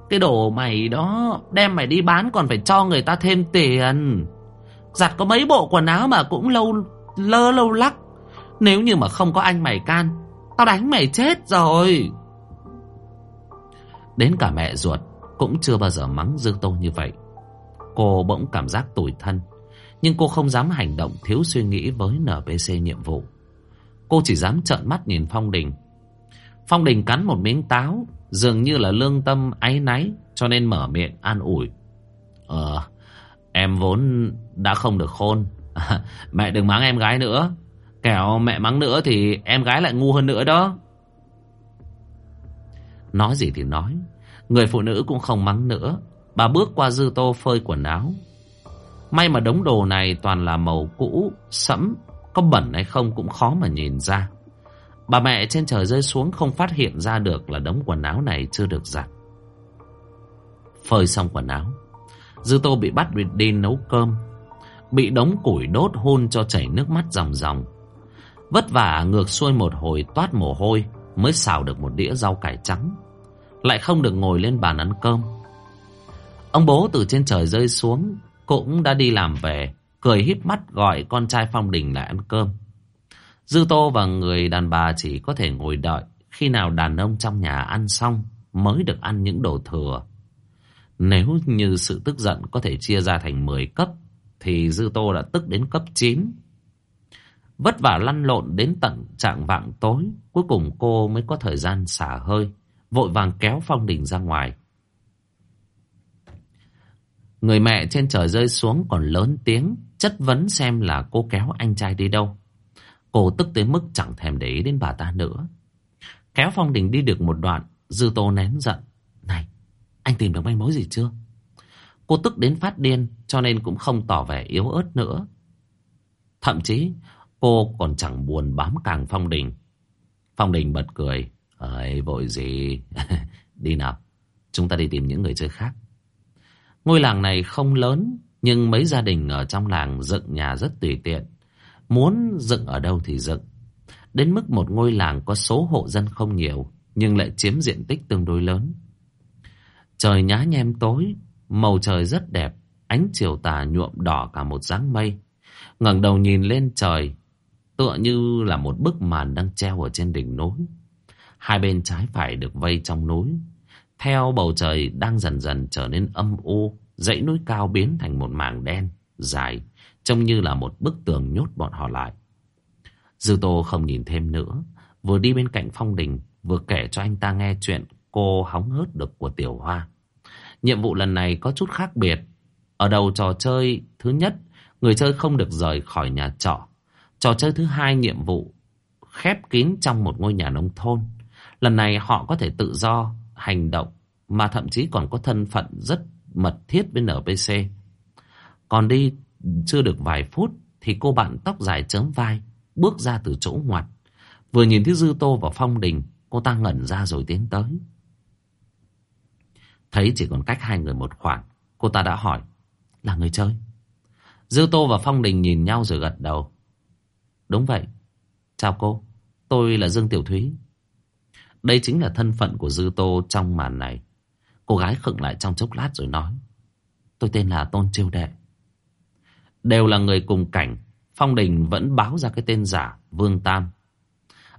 A: Cái đồ mày đó, Đem mày đi bán còn phải cho người ta thêm tiền. Giặt có mấy bộ quần áo mà cũng lâu, lơ lâu lắc. Nếu như mà không có anh mày can, Tao đánh mày chết rồi. Đến cả mẹ ruột Cũng chưa bao giờ mắng Dương Tô như vậy. Cô bỗng cảm giác tủi thân, Nhưng cô không dám hành động thiếu suy nghĩ với NPC nhiệm vụ. Cô chỉ dám trợn mắt nhìn Phong Đình. Phong Đình cắn một miếng táo Dường như là lương tâm áy náy Cho nên mở miệng an ủi. Ờ Em vốn đã không được khôn. Mẹ đừng mắng em gái nữa. Kẻo mẹ mắng nữa thì em gái lại ngu hơn nữa đó. Nói gì thì nói Người phụ nữ cũng không mắng nữa. Bà bước qua dư tô phơi quần áo. May mà đống đồ này toàn là màu cũ, sẫm Có bẩn hay không cũng khó mà nhìn ra. Bà mẹ trên trời rơi xuống không phát hiện ra được là đống quần áo này chưa được giặt. Phơi xong quần áo, Dư Tô bị bắt đi nấu cơm, bị đống củi đốt hôn cho chảy nước mắt ròng ròng. Vất vả ngược xuôi một hồi toát mồ hôi mới xào được một đĩa rau cải trắng. Lại không được ngồi lên bàn ăn cơm. Ông bố từ trên trời rơi xuống cũng đã đi làm về, cười híp mắt gọi con trai Phong Đình lại ăn cơm. Dư Tô và người đàn bà chỉ có thể ngồi đợi khi nào đàn ông trong nhà ăn xong mới được ăn những đồ thừa. Nếu như sự tức giận có thể chia ra thành 10 cấp thì Dư Tô đã tức đến cấp 9. Vất vả lăn lộn đến tận trạng vạng tối, cuối cùng cô mới có thời gian xả hơi, vội vàng kéo Phong Đình ra ngoài. Người mẹ trên trời rơi xuống còn lớn tiếng, chất vấn xem là cô kéo anh trai đi đâu. Cô tức tới mức chẳng thèm để ý đến bà ta nữa. Kéo Phong Đình đi được một đoạn, Dư Tô nén giận. Này, anh tìm được manh mối gì chưa? Cô tức đến phát điên, cho nên cũng không tỏ vẻ yếu ớt nữa. Thậm chí, cô còn chẳng buồn bám càng Phong Đình. Phong Đình bật cười. Ơi, vội gì? đi nào, chúng ta đi tìm những người chơi khác. Ngôi làng này không lớn, nhưng mấy gia đình ở trong làng dựng nhà rất tùy tiện. Muốn dựng ở đâu thì dựng. Đến mức một ngôi làng có số hộ dân không nhiều, nhưng lại chiếm diện tích tương đối lớn. Trời nhá nhem tối, màu trời rất đẹp, ánh chiều tà nhuộm đỏ cả một dáng mây. ngẩng đầu nhìn lên trời, tựa như là một bức màn đang treo ở trên đỉnh núi. Hai bên trái phải được vây trong núi. Theo bầu trời đang dần dần trở nên âm u, dãy núi cao biến thành một mảng đen, dài, Trông như là một bức tường nhốt bọn họ lại. Dư Tô không nhìn thêm nữa, Vừa đi bên cạnh Phong Đình, Vừa kể cho anh ta nghe chuyện Cô hóng hớt được của Tiểu Hoa. Nhiệm vụ lần này có chút khác biệt. Ở đầu trò chơi thứ nhất, Người chơi không được rời khỏi nhà trọ. Trò chơi thứ hai nhiệm vụ, Khép kín trong một ngôi nhà nông thôn. Lần này họ có thể tự do, Hành động, Mà thậm chí còn có thân phận rất mật thiết với NPC Còn đi chưa được vài phút thì cô bạn tóc dài chớm vai bước ra từ chỗ ngoặt. Vừa nhìn thấy Dư Tô và Phong Đình, cô ta ngẩn ra rồi tiến tới. Thấy chỉ còn cách hai người một khoảng, cô ta đã hỏi, là người chơi. Dư Tô và Phong Đình nhìn nhau rồi gật đầu. Đúng vậy. Chào cô, tôi là Dương Tiểu Thúy. Đây chính là thân phận của Dư Tô trong màn này. Cô gái khựng lại trong chốc lát rồi nói. Tôi tên là Tôn Chiêu Đệ. Đều là người cùng cảnh. Phong Đình vẫn báo ra cái tên giả Vương Tam.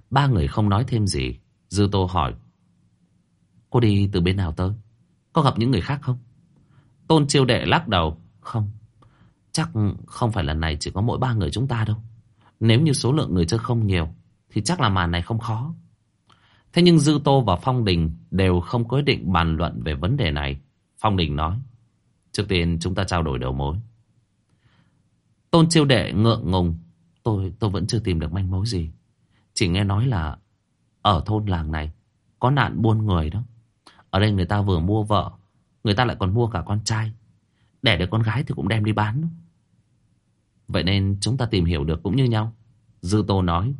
A: Ba người không nói thêm gì. Dư Tô hỏi. Cô đi từ bên nào tới? Có gặp những người khác không? Tôn Chiêu Đệ lắc đầu. Không. Chắc không phải lần này chỉ có mỗi ba người chúng ta đâu. Nếu như số lượng người chơi không nhiều thì chắc là màn này không khó. Thế nhưng Dư Tô và Phong Đình đều không có ý định bàn luận về vấn đề này. Phong Đình nói, trước tiên chúng ta trao đổi đầu mối. Tôn Chiêu Đệ ngượng ngùng, tôi tôi vẫn chưa tìm được manh mối gì. Chỉ nghe nói là ở thôn làng này có nạn buôn người đó. Ở đây người ta vừa mua vợ, người ta lại còn mua cả con trai. Đẻ được con gái thì cũng đem đi bán. Vậy nên chúng ta tìm hiểu được cũng như nhau. Dư Tô nói,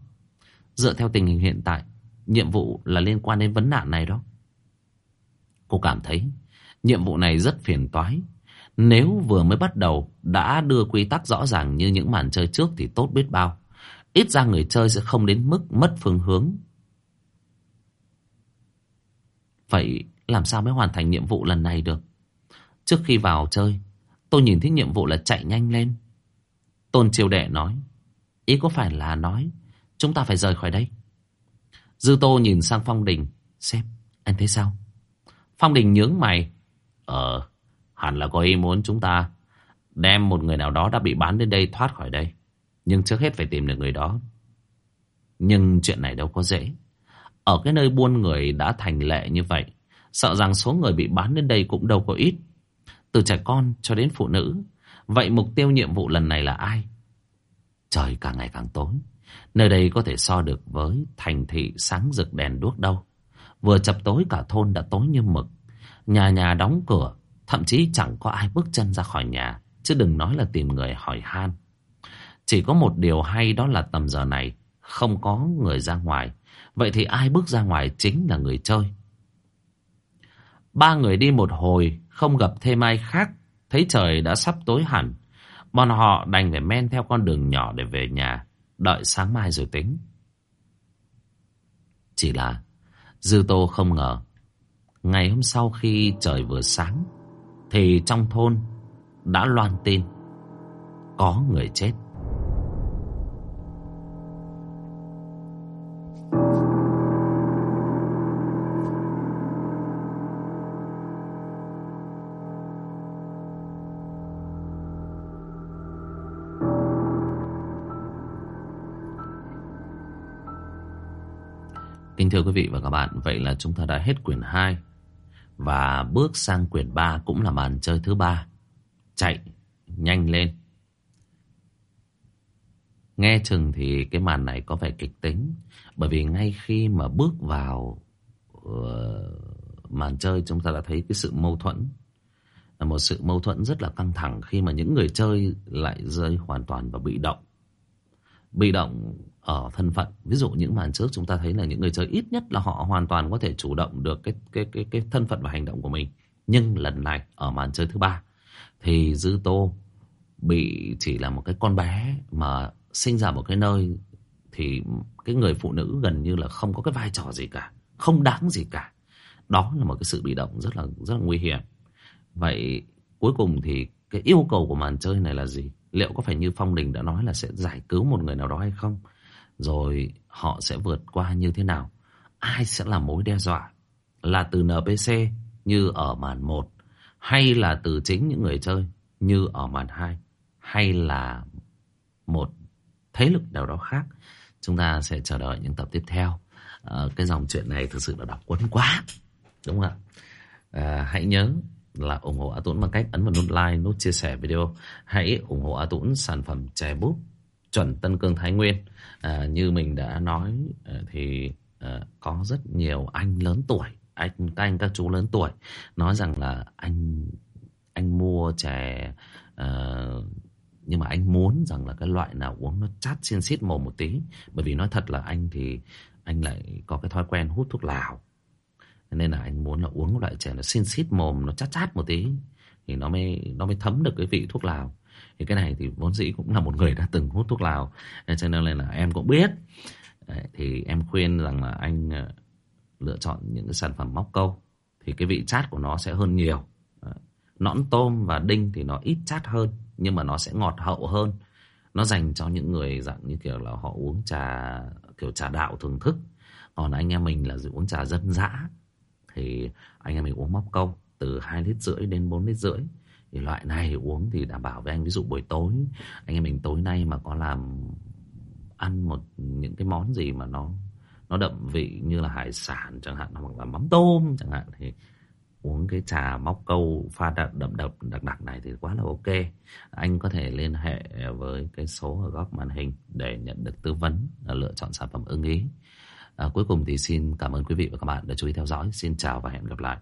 A: dựa theo tình hình hiện tại, nhiệm vụ là liên quan đến vấn nạn này đó. Cô cảm thấy nhiệm vụ này rất phiền toái. Nếu vừa mới bắt đầu đã đưa quy tắc rõ ràng như những màn chơi trước thì tốt biết bao. Ít ra người chơi sẽ không đến mức mất phương hướng. Vậy làm sao mới hoàn thành nhiệm vụ lần này được? Trước khi vào chơi, tôi nhìn thấy nhiệm vụ là chạy nhanh lên. Tôn Triều Đệ nói, ý có phải là nói chúng ta phải rời khỏi đây? Dư Tô nhìn sang Phong Đình, xem, anh thấy sao? Phong Đình nhướng mày, ờ, hẳn là có ý muốn chúng ta đem một người nào đó đã bị bán đến đây thoát khỏi đây. Nhưng trước hết phải tìm được người đó. Nhưng chuyện này đâu có dễ. Ở cái nơi buôn người đã thành lệ như vậy, sợ rằng số người bị bán đến đây cũng đâu có ít. Từ trẻ con cho đến phụ nữ. Vậy mục tiêu nhiệm vụ lần này là ai? Trời càng ngày càng tối. Nơi đây có thể so được với thành thị sáng rực đèn đuốc đâu. Vừa chập tối cả thôn đã tối như mực. Nhà nhà đóng cửa, thậm chí chẳng có ai bước chân ra khỏi nhà, chứ đừng nói là tìm người hỏi han. Chỉ có một điều hay đó là tầm giờ này không có người ra ngoài. Vậy thì ai bước ra ngoài chính là người chơi. Ba người đi một hồi, không gặp thêm ai khác. Thấy trời đã sắp tối hẳn. Bọn họ đành phải men theo con đường nhỏ để về nhà. Đợi sáng mai rồi tính. Chỉ là Dư Tô không ngờ. Ngày hôm sau khi trời vừa sáng, thì trong thôn đã loan tin có người chết. Kính thưa quý vị và các bạn, vậy là chúng ta đã hết quyển 2 và bước sang quyển 3 cũng là màn chơi thứ ba. Chạy nhanh lên. Nghe chừng thì cái màn này có vẻ kịch tính bởi vì ngay khi mà bước vào uh, màn chơi chúng ta đã thấy cái sự mâu thuẫn là một sự mâu thuẫn rất là căng thẳng khi mà những người chơi lại rơi hoàn toàn vào bị động. Bị động ở thân phận. Ví dụ những màn trước chúng ta thấy là những người chơi ít nhất là họ hoàn toàn có thể chủ động được cái cái cái cái thân phận và hành động của mình. Nhưng lần này, ở màn chơi thứ ba, thì dư tô bị chỉ là một cái con bé mà sinh ra một cái nơi thì cái người phụ nữ gần như là không có cái vai trò gì cả, không đáng gì cả. Đó là một cái sự bị động rất là rất là nguy hiểm. Vậy cuối cùng thì cái yêu cầu của màn chơi này là gì? Liệu có phải như phong đình đã nói là sẽ giải cứu một người nào đó hay không? Rồi họ sẽ vượt qua như thế nào? Ai sẽ là mối đe dọa? Là từ NPC như ở màn 1 hay là từ chính những người chơi như ở màn 2 hay là một thế lực nào đó khác? Chúng ta sẽ chờ đợi những tập tiếp theo. À, cái dòng chuyện này thực sự là đọc cuốn quá. Đúng không ạ? À, hãy nhớ là ủng hộ A Tuấn bằng cách ấn vào nút like, nút chia sẻ video. Hãy ủng hộ A Tuấn sản phẩm chè búp chuẩn Tân Cương Thái Nguyên. À, như mình đã nói à, thì à, có rất nhiều anh lớn tuổi anh các anh các chú lớn tuổi nói rằng là anh anh mua chè à, nhưng mà anh muốn rằng là cái loại nào uống nó chát xiên xít mồm một tí. Bởi vì nói thật là anh thì anh lại có cái thói quen hút thuốc lào. Nên là anh muốn là uống loại chè nó xin xít mồm nó chát chát một tí thì nó mới nó mới thấm được cái vị thuốc lào thì cái này thì vốn dĩ cũng là một người đã từng hút thuốc lào ờ, cho nên là em cũng biết. Đấy, thì em khuyên rằng là anh ờ, lựa chọn những cái sản phẩm móc câu thì cái vị chát của nó sẽ hơn nhiều. Nõn tôm và đinh thì nó ít chát hơn nhưng mà nó sẽ ngọt hậu hơn. Nó dành cho những người dạng như kiểu là họ uống trà kiểu trà đạo thưởng thức. Còn anh em mình là uống trà dân dã thì anh em mình uống móc câu từ hai lít rưỡi đến bốn lít rưỡi thì loại này uống thì đảm bảo với anh ví dụ buổi tối anh em mình tối nay mà có làm ăn một những cái món gì mà nó nó đậm vị như là hải sản chẳng hạn hoặc là mắm tôm chẳng hạn thì uống cái trà móc câu pha đậm đậm đậm đặc đặc này thì quá là ok. Anh có thể liên hệ với cái số ở góc màn hình để nhận được tư vấn lựa chọn sản phẩm ưng ý. À, cuối cùng thì xin cảm ơn quý vị và các bạn đã chú ý theo dõi. Xin chào và hẹn gặp lại.